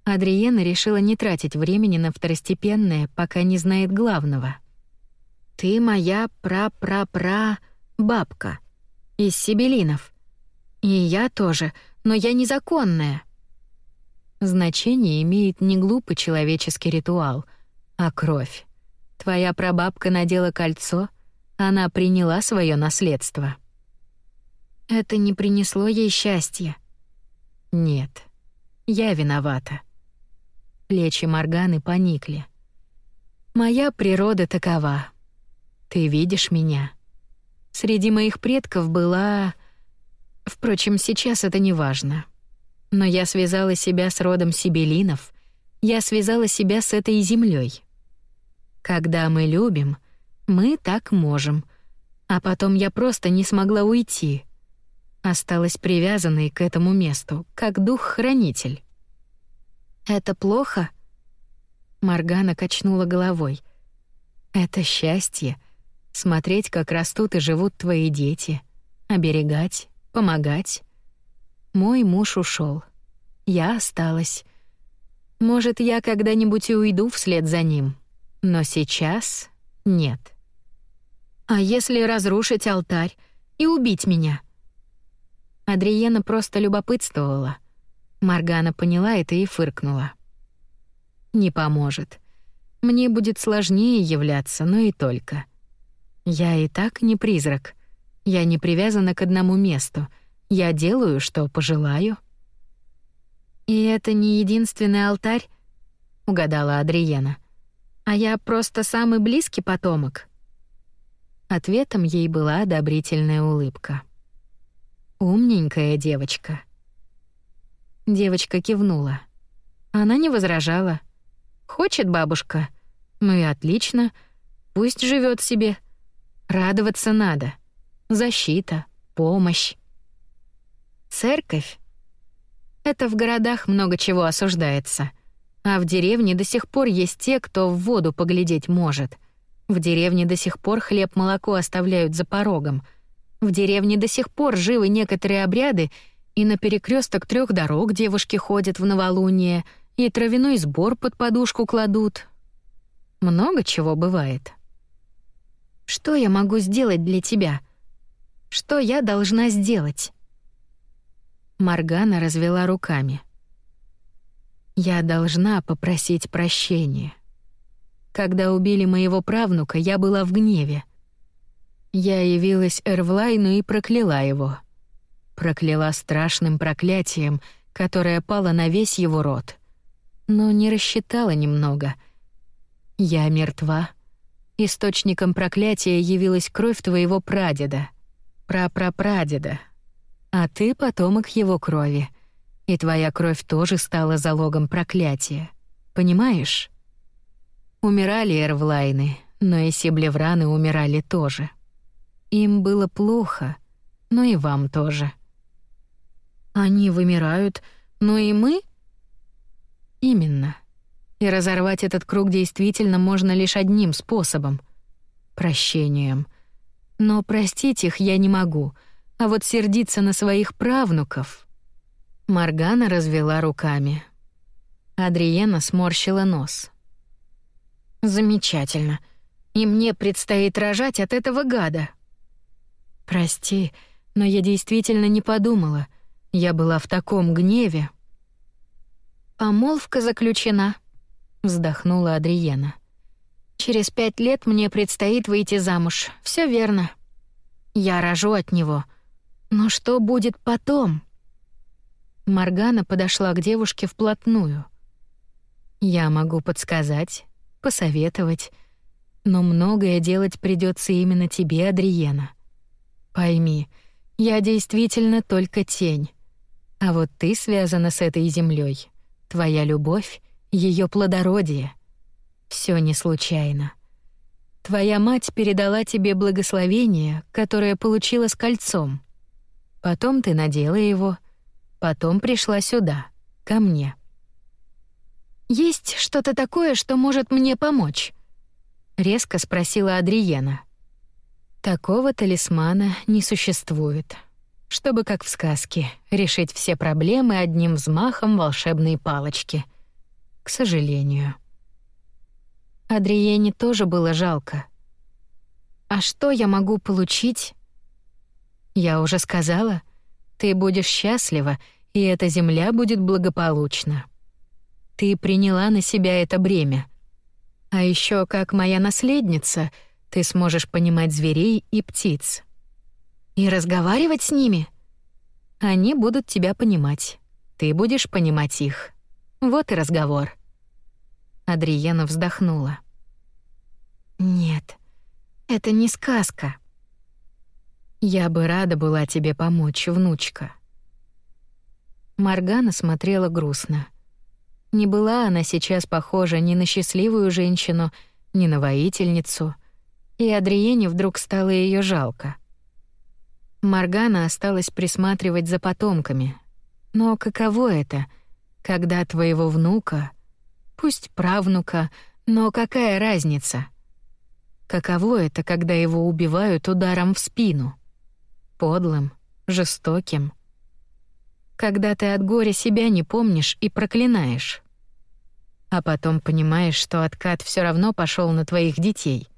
Адриена решила не тратить времени на второстепенное, пока не знает главного. «Ты моя пра-пра-пра бабка из Сибелинов. И я тоже, но я незаконная». Значение имеет не глупый человеческий ритуал, а кровь. Твоя прабабка надела кольцо, она приняла свое наследство. Это не принесло ей счастья. Нет, я виновата. Плечи Морганы поникли. Моя природа такова. Ты видишь меня. Среди моих предков была... Впрочем, сейчас это не важно. Но я связала себя с родом Сибелинов, я связала себя с этой землей. Когда мы любим, мы так можем. А потом я просто не смогла уйти — осталась привязанной к этому месту, как дух-хранитель. «Это плохо?» Маргана качнула головой. «Это счастье — смотреть, как растут и живут твои дети, оберегать, помогать. Мой муж ушел, Я осталась. Может, я когда-нибудь и уйду вслед за ним, но сейчас нет. А если разрушить алтарь и убить меня?» Адриена просто любопытствовала. Маргана поняла это и фыркнула. «Не поможет. Мне будет сложнее являться, но и только. Я и так не призрак. Я не привязана к одному месту. Я делаю, что пожелаю». «И это не единственный алтарь?» — угадала Адриена. «А я просто самый близкий потомок». Ответом ей была одобрительная улыбка. Умненькая девочка. Девочка кивнула. Она не возражала. Хочет бабушка. Ну и отлично. Пусть живет себе. Радоваться надо. Защита, помощь. Церковь. Это в городах много чего осуждается. А в деревне до сих пор есть те, кто в воду поглядеть может. В деревне до сих пор хлеб-молоко оставляют за порогом — в деревне до сих пор живы некоторые обряды, и на перекресток трех дорог девушки ходят в новолуние И травяной сбор под подушку кладут. Много чего бывает. Что я могу сделать для тебя? Что я должна сделать? Маргана развела руками. Я должна попросить прощения. Когда убили моего правнука, я была в гневе. Я явилась Эрвлайну и прокляла его. Прокляла страшным проклятием, которое пало на весь его род. Но не рассчитала немного. Я мертва. Источником проклятия явилась кровь твоего прадеда. Прапрапрадеда. А ты потомок его крови — и твоя кровь тоже стала залогом проклятия. Понимаешь? Умирали эрвлайны, но и сиблевраны умирали тоже. Им было плохо, но и вам тоже. Они вымирают, но и мы? Именно. И разорвать этот круг действительно можно лишь одним способом — прощением. Но простить их я не могу, а вот сердиться на своих правнуков Маргана развела руками. Адриена сморщила нос. Замечательно. И мне предстоит рожать от этого гада. Прости, но я действительно не подумала. Я была в таком гневе. Помолвка заключена, вздохнула Адриена. Через пять лет мне предстоит выйти замуж. Все верно. Я рожу от него. Но что будет потом? Маргана подошла к девушке вплотную. Я могу подсказать, посоветовать, но многое делать придется именно тебе, Адриена. Пойми, я действительно только тень. А вот ты связана с этой землей. Твоя любовь, ее плодородие. Все не случайно. Твоя мать передала тебе благословение, которое получила с кольцом. Потом ты надела его — Потом пришла сюда, ко мне. Есть что-то такое, что может мне помочь? резко спросила Адриена. Такого талисмана не существует. Чтобы как в сказке решить все проблемы одним взмахом волшебной палочки. К сожалению. Адриене тоже было жалко. А что я могу получить? Я уже сказала, ты будешь счастлива, и эта земля будет благополучна. Ты приняла на себя это бремя. А еще как моя наследница, ты сможешь понимать зверей и птиц. И разговаривать с ними? Они будут тебя понимать. Ты будешь понимать их. Вот и разговор. Адриена вздохнула. Нет, это не сказка. Я бы рада была тебе помочь, внучка. Маргана смотрела грустно. Не была она сейчас похожа ни на счастливую женщину, ни на воительницу, и Адриене вдруг стало ее жалко. Маргана осталась присматривать за потомками. Но каково это, когда твоего внука, пусть правнука, но какая разница? Каково это, когда его убивают ударом в спину? подлым, жестоким. Когда ты от горя себя не помнишь и проклинаешь. А потом понимаешь, что откат все равно пошел на твоих детей.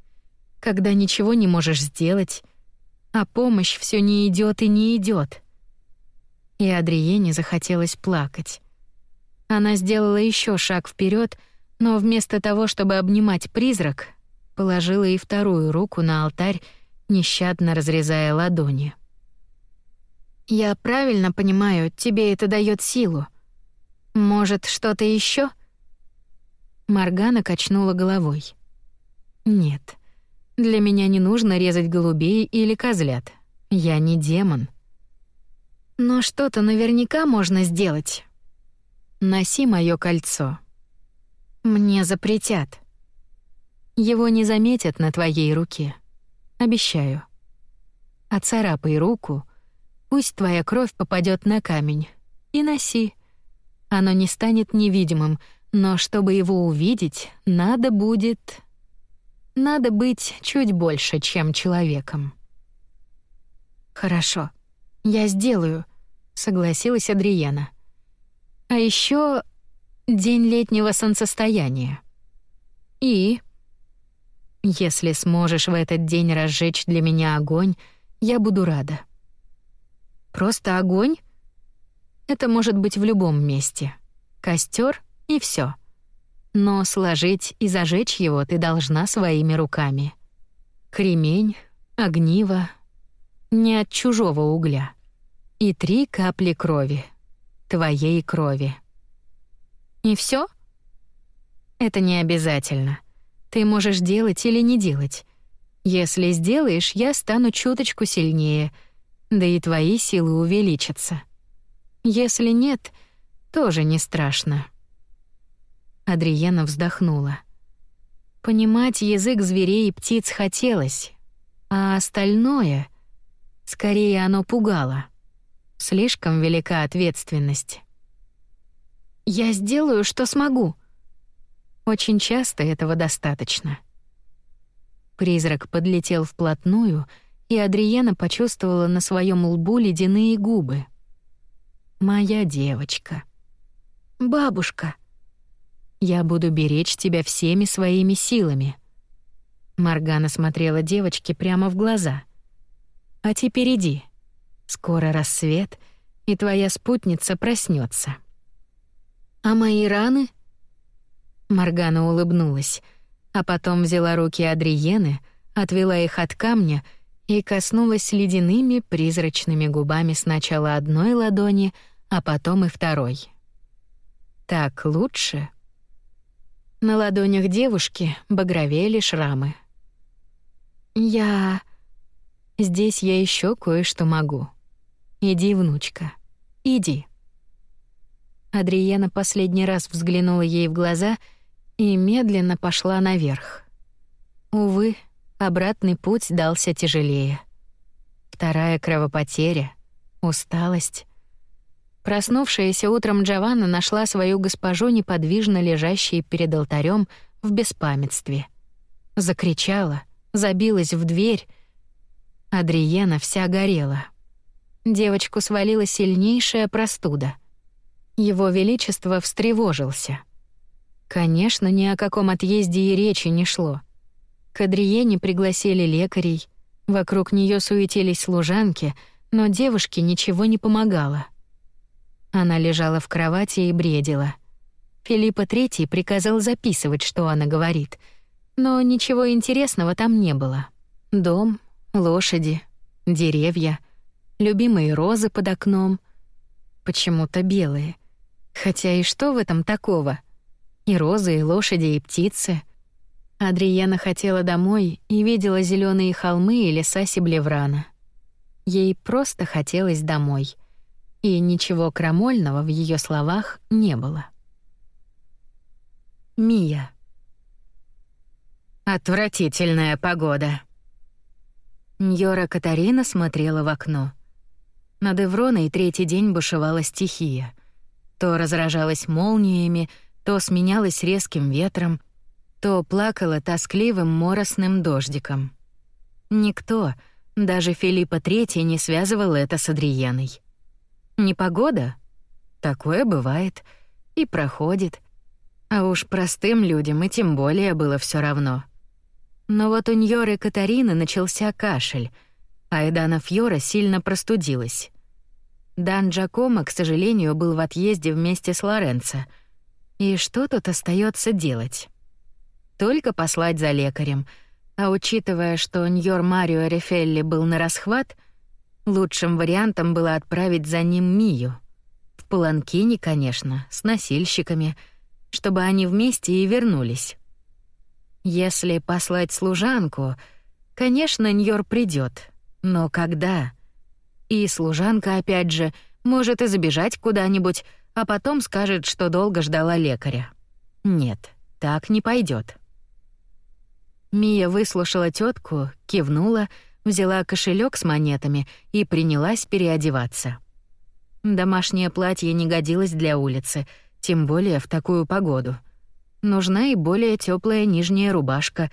Когда ничего не можешь сделать, а помощь все не идет и не идет. И Адриене захотелось плакать. Она сделала еще шаг вперед, но вместо того, чтобы обнимать призрак, положила и вторую руку на алтарь, нещадно разрезая ладони. Я правильно понимаю, тебе это дает силу. Может, что-то еще? Маргана качнула головой. Нет. Для меня не нужно резать голубей или козлят. Я не демон. Но что-то наверняка можно сделать. Носи моё кольцо. Мне запретят. Его не заметят на твоей руке. Обещаю. Оцарапай руку — Пусть твоя кровь попадет на камень. И носи. Оно не станет невидимым, но чтобы его увидеть, надо будет... Надо быть чуть больше, чем человеком. «Хорошо, я сделаю», — согласилась Адриена. «А еще День летнего солнцестояния. И если сможешь в этот день разжечь для меня огонь, я буду рада. Просто огонь? Это может быть в любом месте. Костер и все. Но сложить и зажечь его ты должна своими руками. Кремень, огниво, не от чужого угля. И три капли крови. Твоей крови. И все? Это не обязательно. Ты можешь делать или не делать. Если сделаешь, я стану чуточку сильнее, да и твои силы увеличатся. Если нет, тоже не страшно. Адриена вздохнула. Понимать язык зверей и птиц хотелось, а остальное, скорее оно пугало. Слишком велика ответственность. Я сделаю, что смогу. Очень часто этого достаточно. Призрак подлетел вплотную, и Адриена почувствовала на своем лбу ледяные губы. Моя девочка. Бабушка. Я буду беречь тебя всеми своими силами. Маргана смотрела девочке прямо в глаза. А теперь иди. Скоро рассвет, и твоя спутница проснется. А мои раны? Маргана улыбнулась, а потом взяла руки Адриены, отвела их от камня и коснулась ледяными призрачными губами сначала одной ладони, а потом и второй. Так лучше. На ладонях девушки багровели шрамы. Я здесь я еще кое-что могу. Иди, внучка. Иди. Адриена последний раз взглянула ей в глаза и медленно пошла наверх. Увы, обратный путь дался тяжелее. Вторая кровопотеря, усталость, Проснувшаяся утром Джованна нашла свою госпожу неподвижно лежащей перед алтарем в беспамятстве. Закричала, забилась в дверь. Адриена вся горела. Девочку свалила сильнейшая простуда. Его величество встревожился. Конечно, ни о каком отъезде и речи не шло. К Адриене пригласили лекарей, вокруг нее суетились служанки, но девушке ничего не помогало. Она лежала в кровати и бредила. Филиппа III приказал записывать, что она говорит, но ничего интересного там не было. Дом, лошади, деревья, любимые розы под окном, почему-то белые. Хотя и что в этом такого? И розы, и лошади, и птицы. Адриена хотела домой и видела зеленые холмы и леса Сиблеврана. Ей просто хотелось домой — и ничего крамольного в ее словах не было. Мия. Отвратительная погода. Ньора Катарина смотрела в окно. Над Эвроной третий день бушевала стихия. То разражалась молниями, то сменялась резким ветром, то плакала тоскливым моросным дождиком. Никто, даже Филиппа III, не связывал это с Адриеной. Непогода? Такое бывает и проходит. А уж простым людям и тем более было все равно. Но вот у Ньоры Катарины начался кашель, а Эдана Фьора сильно простудилась. Дан Джакомо, к сожалению, был в отъезде вместе с Лоренцо. И что тут остается делать? Только послать за лекарем. А учитывая, что Ньор Марио Рефелли был на расхват — Лучшим вариантом было отправить за ним Мию. В Паланкине, конечно, с носильщиками, чтобы они вместе и вернулись. Если послать служанку, конечно, Ньор придет, но когда? И служанка, опять же, может и забежать куда-нибудь, а потом скажет, что долго ждала лекаря. Нет, так не пойдет. Мия выслушала тетку, кивнула — взяла кошелек с монетами и принялась переодеваться. Домашнее платье не годилось для улицы, тем более в такую погоду. Нужна и более теплая нижняя рубашка,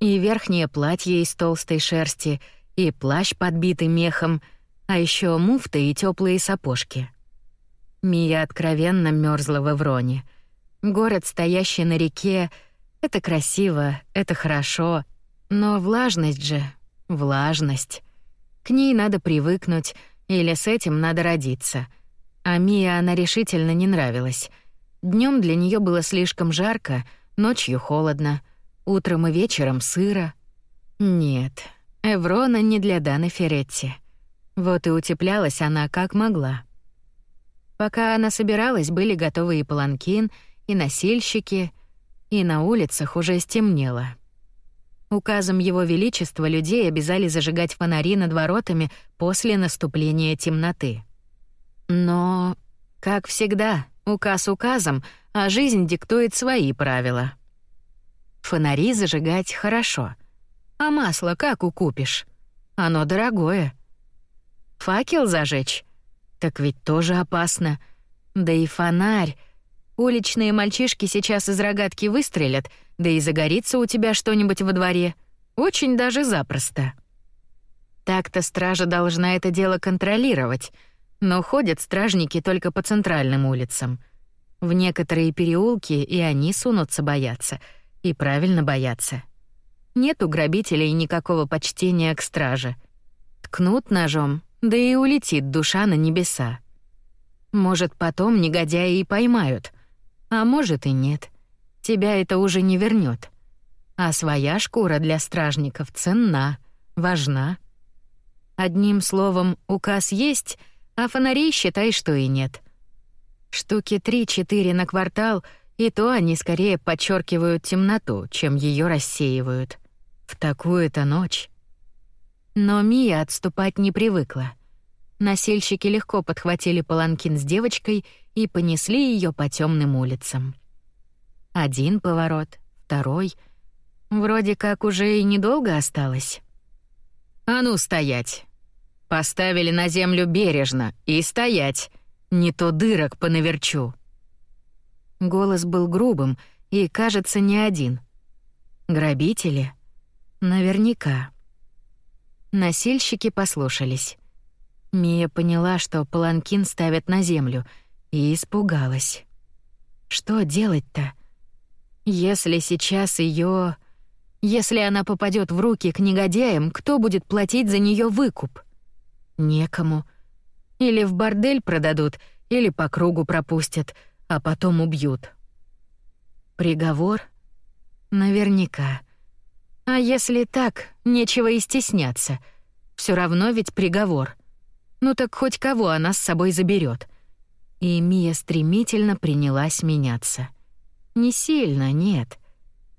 и верхнее платье из толстой шерсти, и плащ, подбитый мехом, а еще муфта и теплые сапожки. Мия откровенно мерзла в Эвроне. Город, стоящий на реке, это красиво, это хорошо, но влажность же, влажность. К ней надо привыкнуть, или с этим надо родиться. А Мия она решительно не нравилась. Днем для нее было слишком жарко, ночью холодно, утром и вечером сыро. Нет, Эврона не для Даны Феретти. Вот и утеплялась она как могла. Пока она собиралась, были готовы и паланкин, и носильщики, и на улицах уже стемнело. Указом Его Величества людей обязали зажигать фонари над воротами после наступления темноты. Но, как всегда, указ указом, а жизнь диктует свои правила. Фонари зажигать хорошо. А масло как укупишь? Оно дорогое. Факел зажечь? Так ведь тоже опасно. Да и фонарь. Уличные мальчишки сейчас из рогатки выстрелят — да и загорится у тебя что-нибудь во дворе. Очень даже запросто. Так-то стража должна это дело контролировать, но ходят стражники только по центральным улицам. В некоторые переулки и они сунутся бояться, и правильно бояться. Нет у грабителей никакого почтения к страже. Ткнут ножом, да и улетит душа на небеса. Может, потом негодяи и поймают, а может и нет тебя это уже не вернет. А своя шкура для стражников ценна, важна. Одним словом, указ есть, а фонарей считай, что и нет. Штуки три-четыре на квартал, и то они скорее подчеркивают темноту, чем ее рассеивают. В такую-то ночь. Но Мия отступать не привыкла. Насильщики легко подхватили паланкин с девочкой и понесли ее по темным улицам. Один поворот, второй. Вроде как уже и недолго осталось. «А ну, стоять!» Поставили на землю бережно и стоять. Не то дырок понаверчу. Голос был грубым и, кажется, не один. Грабители? Наверняка. Насильщики послушались. Мия поняла, что паланкин ставят на землю, и испугалась. Что делать-то? Если сейчас ее, Если она попадет в руки к негодяям, кто будет платить за нее выкуп? Некому. Или в бордель продадут, или по кругу пропустят, а потом убьют. Приговор? Наверняка. А если так, нечего и стесняться. Все равно ведь приговор. Ну так хоть кого она с собой заберет. И Мия стремительно принялась меняться. Не сильно, нет.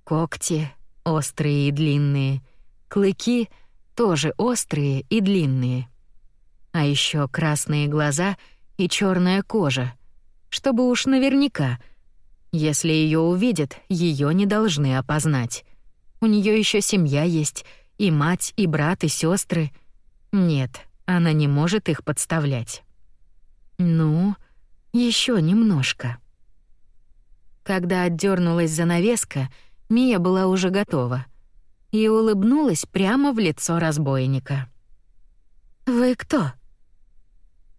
Когти острые и длинные, клыки тоже острые и длинные. А еще красные глаза и черная кожа, чтобы уж наверняка. Если ее увидят, ее не должны опознать. У нее еще семья есть, и мать, и брат, и сестры. Нет, она не может их подставлять. Ну, еще немножко. Когда отдернулась занавеска, Мия была уже готова и улыбнулась прямо в лицо разбойника. «Вы кто?»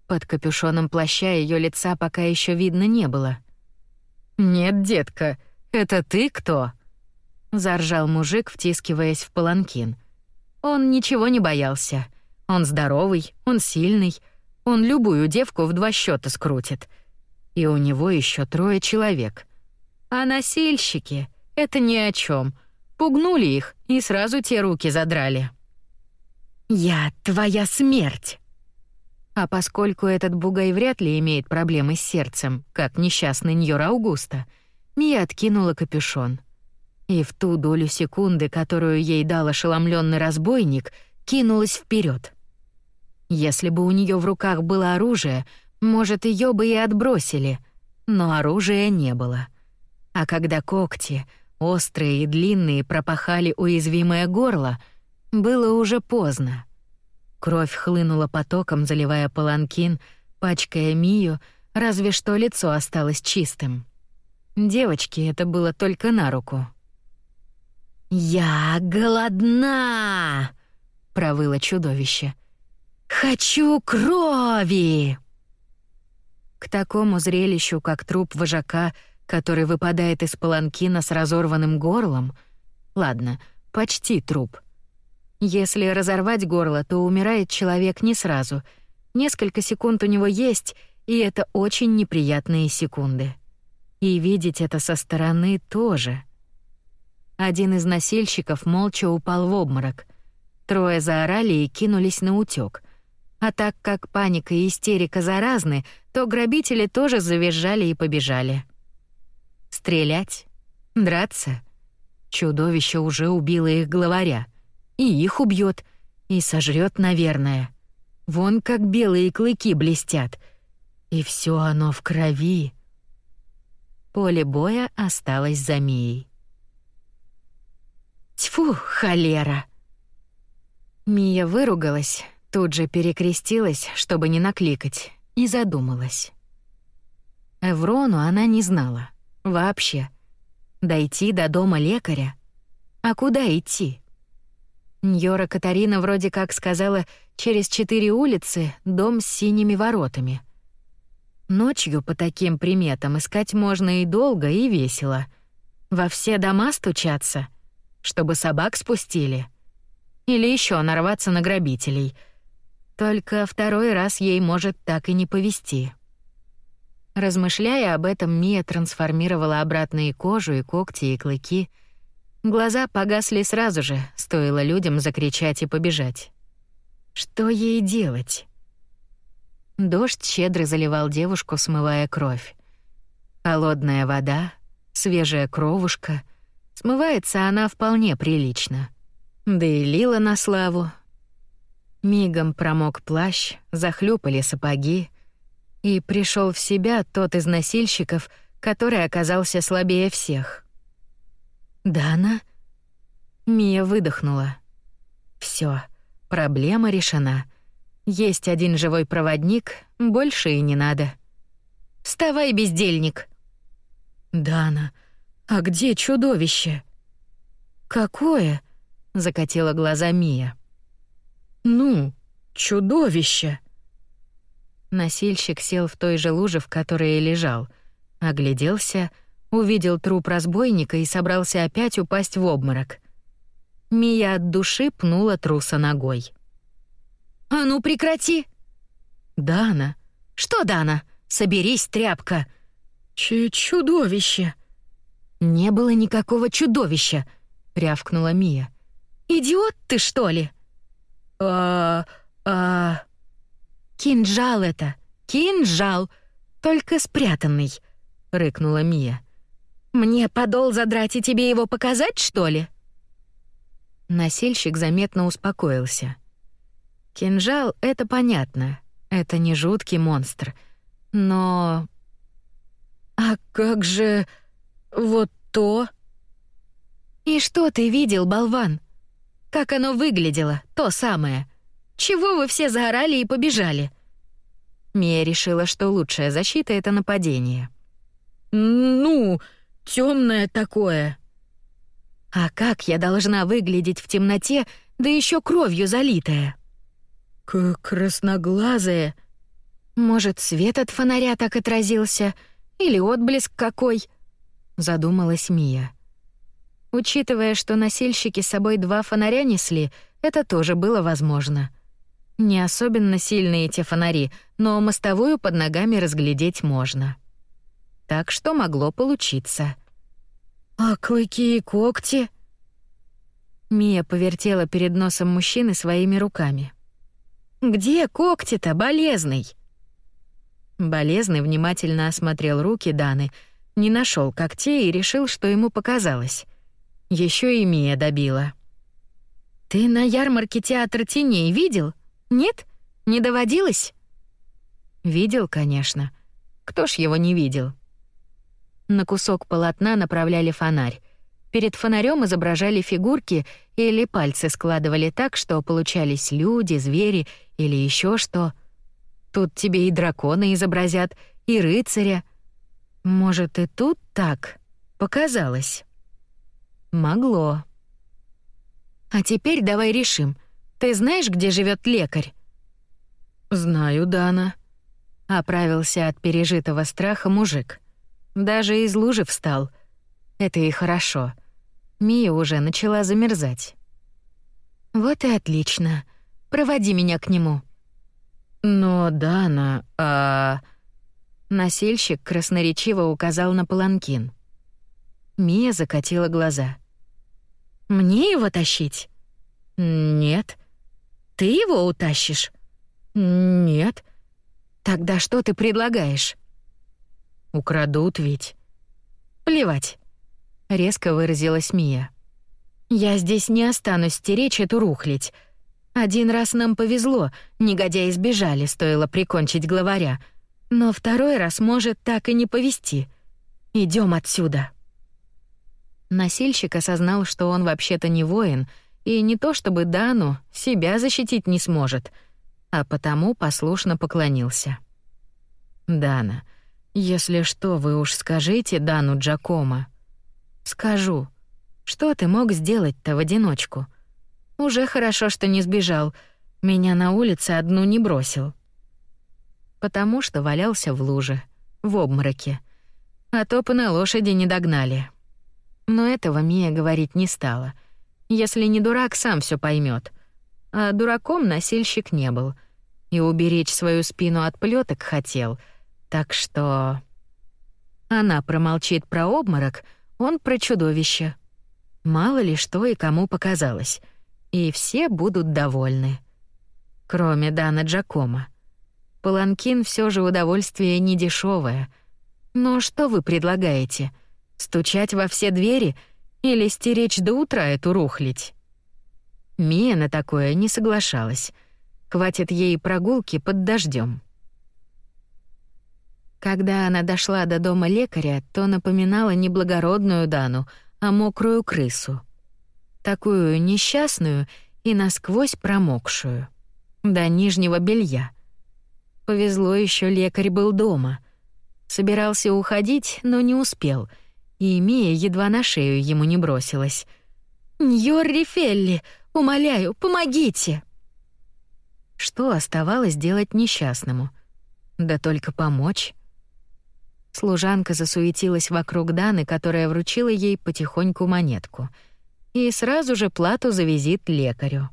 Под капюшоном плаща ее лица пока еще видно не было. «Нет, детка, это ты кто?» — заржал мужик, втискиваясь в паланкин. Он ничего не боялся. Он здоровый, он сильный, он любую девку в два счета скрутит. И у него еще трое человек. А носильщики — это ни о чем. Пугнули их и сразу те руки задрали. «Я твоя смерть!» А поскольку этот бугай вряд ли имеет проблемы с сердцем, как несчастный Ньор Аугуста, Мия откинула капюшон. И в ту долю секунды, которую ей дал ошеломленный разбойник, кинулась вперед. Если бы у нее в руках было оружие, может, ее бы и отбросили, но оружия не было — а когда когти, острые и длинные, пропахали уязвимое горло, было уже поздно. Кровь хлынула потоком, заливая паланкин, пачкая Мию, разве что лицо осталось чистым. Девочке это было только на руку. «Я голодна!» — провыло чудовище. «Хочу крови!» К такому зрелищу, как труп вожака, который выпадает из паланкина с разорванным горлом. Ладно, почти труп. Если разорвать горло, то умирает человек не сразу. Несколько секунд у него есть, и это очень неприятные секунды. И видеть это со стороны тоже. Один из носильщиков молча упал в обморок. Трое заорали и кинулись на утёк. А так как паника и истерика заразны, то грабители тоже завизжали и побежали. Стрелять? Драться? Чудовище уже убило их главаря. И их убьет, и сожрет, наверное. Вон как белые клыки блестят. И все оно в крови. Поле боя осталось за Мией. Тьфу, холера! Мия выругалась, тут же перекрестилась, чтобы не накликать, и задумалась. Эврону она не знала. Вообще. Дойти до дома лекаря? А куда идти? Ньора Катарина вроде как сказала, через четыре улицы дом с синими воротами. Ночью по таким приметам искать можно и долго, и весело. Во все дома стучаться, чтобы собак спустили. Или еще нарваться на грабителей. Только второй раз ей может так и не повезти. Размышляя об этом, Мия трансформировала обратно и кожу, и когти, и клыки. Глаза погасли сразу же, стоило людям закричать и побежать. Что ей делать? Дождь щедро заливал девушку, смывая кровь. Холодная вода, свежая кровушка. Смывается она вполне прилично. Да и лила на славу. Мигом промок плащ, захлюпали сапоги — и пришел в себя тот из носильщиков, который оказался слабее всех. «Дана?» Мия выдохнула. Все, проблема решена. Есть один живой проводник, больше и не надо. «Вставай, бездельник!» «Дана, а где чудовище?» «Какое?» — закатила глаза Мия. «Ну, чудовище!» Носильщик сел в той же луже, в которой и лежал, огляделся, увидел труп разбойника и собрался опять упасть в обморок. Мия от души пнула труса ногой. «А ну прекрати!» «Дана!» «Что, Дана? Соберись, тряпка!» Ч «Чудовище!» «Не было никакого чудовища!» — рявкнула Мия. «Идиот ты, что ли?» «А... а...» «Кинжал это! Кинжал! Только спрятанный!» — рыкнула Мия. «Мне подол задрать и тебе его показать, что ли?» Насильщик заметно успокоился. «Кинжал — это понятно. Это не жуткий монстр. Но...» «А как же... вот то...» «И что ты видел, болван? Как оно выглядело, то самое?» Чего вы все заорали и побежали?» Мия решила, что лучшая защита — это нападение. «Ну, темное такое». «А как я должна выглядеть в темноте, да еще кровью залитая?» К «Красноглазая». «Может, свет от фонаря так отразился? Или отблеск какой?» — задумалась Мия. Учитывая, что носильщики с собой два фонаря несли, это тоже было возможно — не особенно сильные эти фонари, но мостовую под ногами разглядеть можно. Так что могло получиться. «А клыки и когти?» Мия повертела перед носом мужчины своими руками. «Где когти-то, болезный?» Болезный внимательно осмотрел руки Даны, не нашел когтей и решил, что ему показалось. Еще и Мия добила. «Ты на ярмарке театр теней видел?» Нет? Не доводилось? Видел, конечно. Кто ж его не видел? На кусок полотна направляли фонарь. Перед фонарем изображали фигурки или пальцы складывали так, что получались люди, звери или еще что. Тут тебе и дракона изобразят, и рыцаря. Может, и тут так? Показалось. Могло. А теперь давай решим — ты знаешь, где живет лекарь?» «Знаю, Дана», — оправился от пережитого страха мужик. Даже из лужи встал. Это и хорошо. Мия уже начала замерзать. Вот и отлично. Проводи меня к нему. Но Дана, а Насильщик красноречиво указал на паланкин. Мия закатила глаза. Мне его тащить? Нет. Ты его утащишь? Нет. Тогда что ты предлагаешь? Украдут ведь. Плевать. Резко выразилась Мия. Я здесь не останусь стеречь эту рухлить. Один раз нам повезло, негодяи сбежали, стоило прикончить главаря. Но второй раз может так и не повезти. Идем отсюда. Насильщик осознал, что он вообще-то не воин, и не то чтобы Дану себя защитить не сможет, а потому послушно поклонился. «Дана, если что, вы уж скажите Дану Джакома». «Скажу. Что ты мог сделать-то в одиночку? Уже хорошо, что не сбежал. Меня на улице одну не бросил» потому что валялся в луже, в обмороке. А топы на лошади не догнали. Но этого Мия говорить не стала. Если не дурак, сам все поймет. А дураком носильщик не был. И уберечь свою спину от плеток хотел. Так что... Она промолчит про обморок, он про чудовище. Мало ли что и кому показалось. И все будут довольны. Кроме Дана Джакома. Паланкин все же удовольствие не дешевое. Но что вы предлагаете? Стучать во все двери или стеречь до утра эту рухлить? Мия на такое не соглашалась. Хватит ей прогулки под дождем. Когда она дошла до дома лекаря, то напоминала не благородную Дану, а мокрую крысу. Такую несчастную и насквозь промокшую. До нижнего белья — Повезло еще лекарь был дома. Собирался уходить, но не успел, и Мия едва на шею ему не бросилась. «Ньорри Фелли, умоляю, помогите!» Что оставалось делать несчастному? Да только помочь. Служанка засуетилась вокруг Даны, которая вручила ей потихоньку монетку. И сразу же плату за визит лекарю.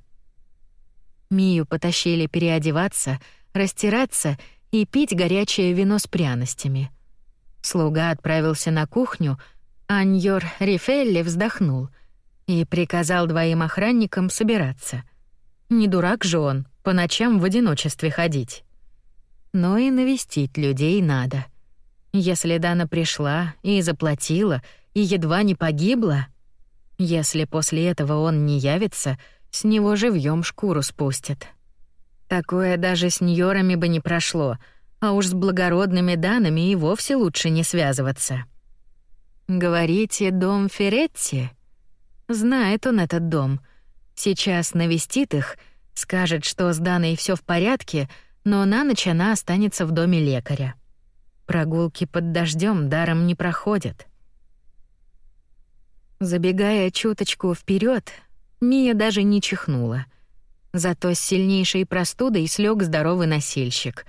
Мию потащили переодеваться — растираться и пить горячее вино с пряностями. Слуга отправился на кухню, а Ньор Рифелли вздохнул и приказал двоим охранникам собираться. Не дурак же он, по ночам в одиночестве ходить. Но и навестить людей надо. Если Дана пришла и заплатила, и едва не погибла, если после этого он не явится, с него живьем шкуру спустят. Такое даже с ньорами бы не прошло, а уж с благородными данными и вовсе лучше не связываться. Говорите, дом Феретти? Знает он этот дом. Сейчас навестит их, скажет, что с Даной все в порядке, но на ночь она останется в доме лекаря. Прогулки под дождем даром не проходят. Забегая чуточку вперед, Мия даже не чихнула — Зато с сильнейшей простудой слег здоровый носильщик.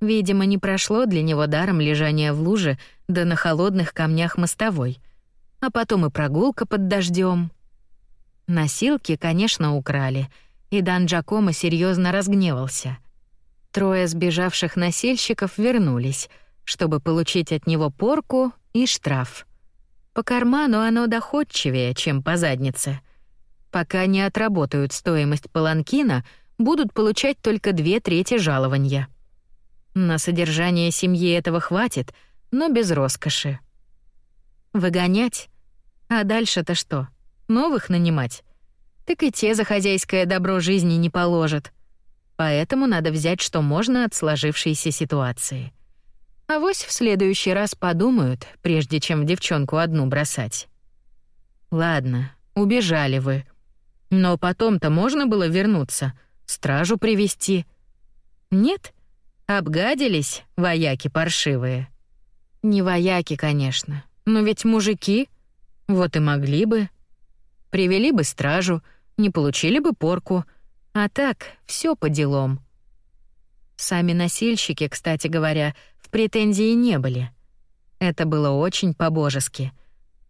Видимо, не прошло для него даром лежание в луже да на холодных камнях мостовой. А потом и прогулка под дождем. Носилки, конечно, украли, и Дан Джакомо серьезно разгневался. Трое сбежавших носильщиков вернулись, чтобы получить от него порку и штраф. По карману оно доходчивее, чем по заднице — Пока не отработают стоимость паланкина, будут получать только две трети жалования. На содержание семьи этого хватит, но без роскоши. Выгонять? А дальше-то что? Новых нанимать? Так и те за хозяйское добро жизни не положат. Поэтому надо взять, что можно от сложившейся ситуации. А вось в следующий раз подумают, прежде чем девчонку одну бросать. Ладно, убежали вы. Но потом-то можно было вернуться, стражу привести. Нет? Обгадились, вояки паршивые. Не вояки, конечно, но ведь мужики. Вот и могли бы. Привели бы стражу, не получили бы порку. А так, все по делам. Сами носильщики, кстати говоря, в претензии не были. Это было очень по-божески.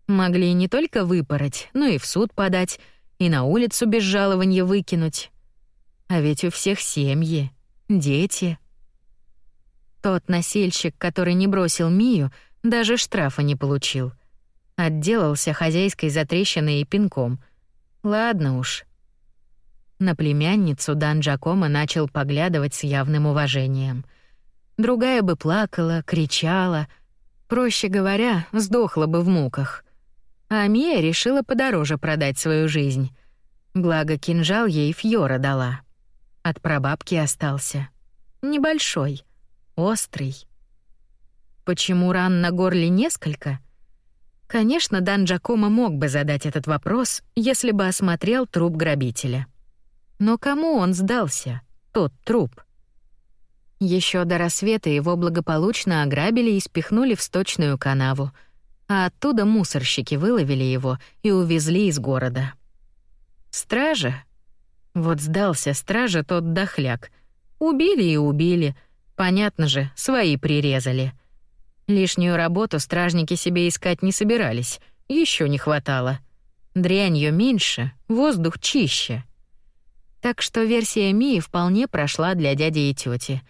Могли не только выпороть, но и в суд подать, и на улицу без жалования выкинуть. А ведь у всех семьи, дети. Тот насильщик, который не бросил Мию, даже штрафа не получил. Отделался хозяйской затрещиной и пинком. Ладно уж. На племянницу Дан Джакомо начал поглядывать с явным уважением. Другая бы плакала, кричала, проще говоря, сдохла бы в муках. А Мия решила подороже продать свою жизнь. Благо кинжал ей Фьора дала. От прабабки остался. Небольшой, острый. Почему ран на горле несколько? Конечно, Дан Джакомо мог бы задать этот вопрос, если бы осмотрел труп грабителя. Но кому он сдался, тот труп? Еще до рассвета его благополучно ограбили и спихнули в сточную канаву, а оттуда мусорщики выловили его и увезли из города. Стража? Вот сдался стража тот дохляк. Убили и убили. Понятно же, свои прирезали. Лишнюю работу стражники себе искать не собирались, еще не хватало. Дрянью меньше, воздух чище. Так что версия Мии вполне прошла для дяди и тети.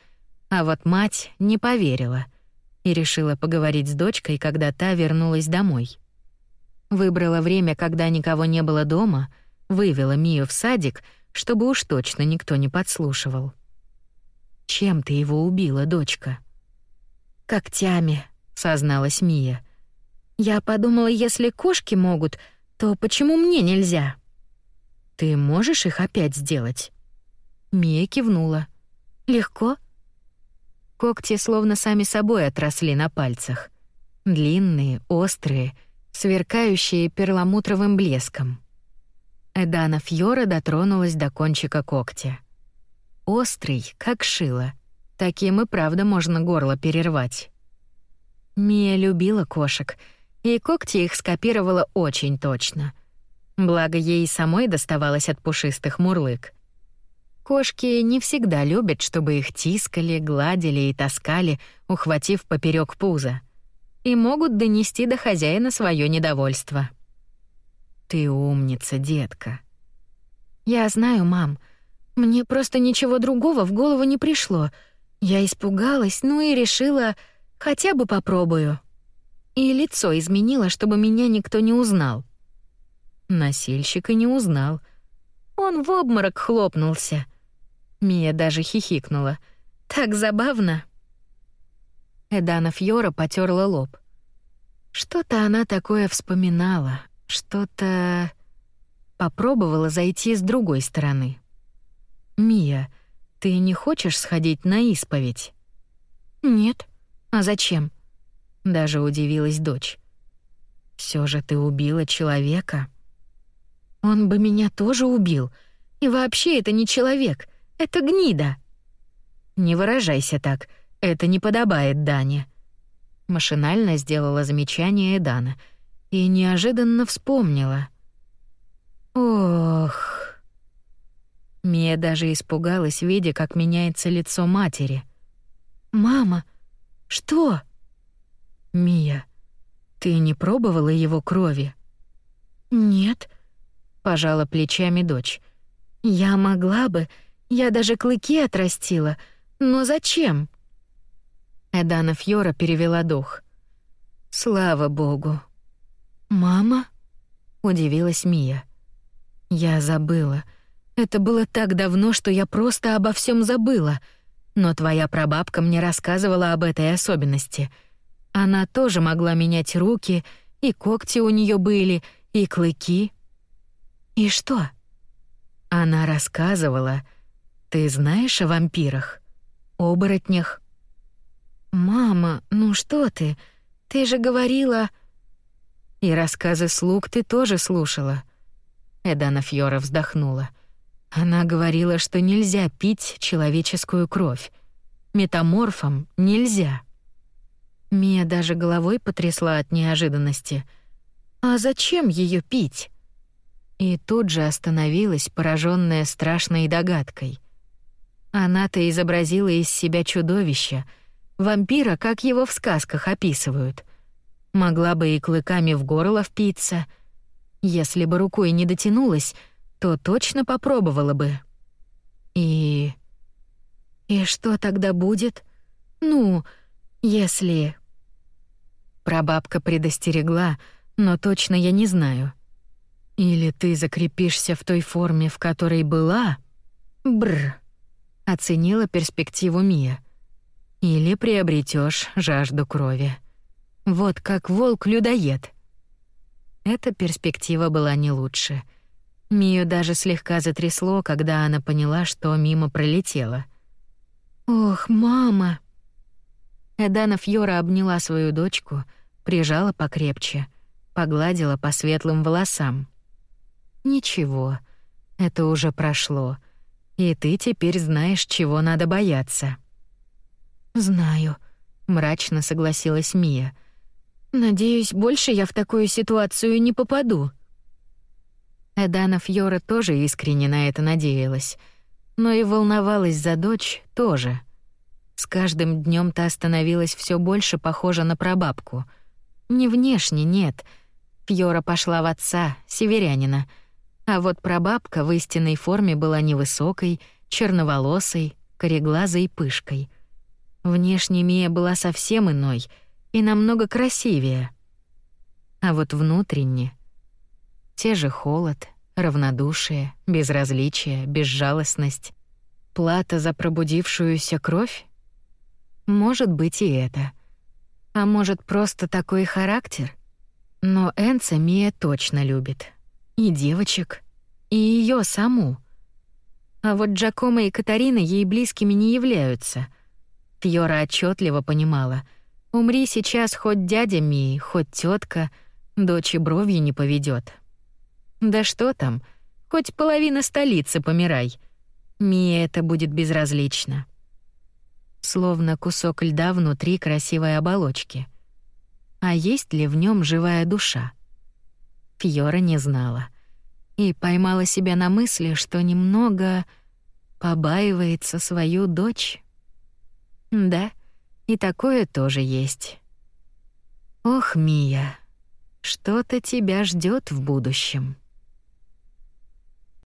А вот мать не поверила и решила поговорить с дочкой, когда та вернулась домой. Выбрала время, когда никого не было дома, вывела Мию в садик, чтобы уж точно никто не подслушивал. Чем ты его убила, дочка? Когтями, созналась Мия. Я подумала, если кошки могут, то почему мне нельзя? Ты можешь их опять сделать? Мия кивнула. Легко. Когти словно сами собой отросли на пальцах. Длинные, острые, сверкающие перламутровым блеском. Эдана Фьора дотронулась до кончика когтя. Острый, как шило. Таким и правда можно горло перервать. Мия любила кошек, и когти их скопировала очень точно. Благо ей самой доставалось от пушистых мурлык. Кошки не всегда любят, чтобы их тискали, гладили и таскали, ухватив поперек пуза, и могут донести до хозяина свое недовольство. Ты умница, детка. Я знаю, мам. Мне просто ничего другого в голову не пришло. Я испугалась, ну и решила, хотя бы попробую. И лицо изменила, чтобы меня никто не узнал. Насильщик и не узнал. Он в обморок хлопнулся. Мия даже хихикнула. Так забавно. Эдана Фьора потёрла лоб. Что-то она такое вспоминала, что-то попробовала зайти с другой стороны. Мия, ты не хочешь сходить на исповедь? Нет. А зачем? Даже удивилась дочь. Все же ты убила человека. Он бы меня тоже убил. И вообще это не человек, это гнида. Не выражайся так. Это не подобает Дане. Машинально сделала замечание Дана и неожиданно вспомнила. Ох. Мия даже испугалась, видя, как меняется лицо матери. «Мама, что?» «Мия, ты не пробовала его крови?» «Нет», — пожала плечами дочь. «Я могла бы, я даже клыки отрастила, но зачем?» Эдана Фьора перевела дух. «Слава богу». «Мама?» — удивилась Мия. «Я забыла». Это было так давно, что я просто обо всем забыла. Но твоя прабабка мне рассказывала об этой особенности. Она тоже могла менять руки, и когти у нее были, и клыки. И что? Она рассказывала. Ты знаешь о вампирах? Оборотнях? Мама, ну что ты? Ты же говорила... И рассказы слуг ты тоже слушала. Эдана Фьора вздохнула. Она говорила, что нельзя пить человеческую кровь. Метаморфам нельзя. Мия даже головой потрясла от неожиданности. А зачем ее пить? И тут же остановилась, пораженная страшной догадкой. Она-то изобразила из себя чудовище, вампира, как его в сказках описывают. Могла бы и клыками в горло впиться. Если бы рукой не дотянулась, то точно попробовала бы. И... И что тогда будет? Ну, если... Прабабка предостерегла, но точно я не знаю. Или ты закрепишься в той форме, в которой была? Бр. Оценила перспективу Мия. Или приобретешь жажду крови. Вот как волк-людоед. Эта перспектива была не лучше. Мию даже слегка затрясло, когда она поняла, что мимо пролетела. «Ох, мама!» Эдана Фьора обняла свою дочку, прижала покрепче, погладила по светлым волосам. «Ничего, это уже прошло, и ты теперь знаешь, чего надо бояться». «Знаю», — мрачно согласилась Мия. «Надеюсь, больше я в такую ситуацию не попаду». Эдана Фьора тоже искренне на это надеялась, но и волновалась за дочь тоже. С каждым днем та становилась все больше похожа на прабабку. Не внешне, нет. Фьора пошла в отца, северянина. А вот прабабка в истинной форме была невысокой, черноволосой, кореглазой пышкой. Внешне Мия была совсем иной и намного красивее. А вот внутренне те же холод, равнодушие, безразличие, безжалостность, плата за пробудившуюся кровь. Может быть и это. А может просто такой характер? Но Энца Мия точно любит. И девочек, и ее саму. А вот Джакомо и Катарина ей близкими не являются — Фьора отчетливо понимала. Умри сейчас хоть дядя Мии, хоть тетка, дочь и бровью не поведет. Да что там, хоть половина столицы помирай. Мии это будет безразлично. Словно кусок льда внутри красивой оболочки. А есть ли в нем живая душа? Фьора не знала. И поймала себя на мысли, что немного побаивается свою дочь. Да, и такое тоже есть. Ох, Мия, что-то тебя ждет в будущем.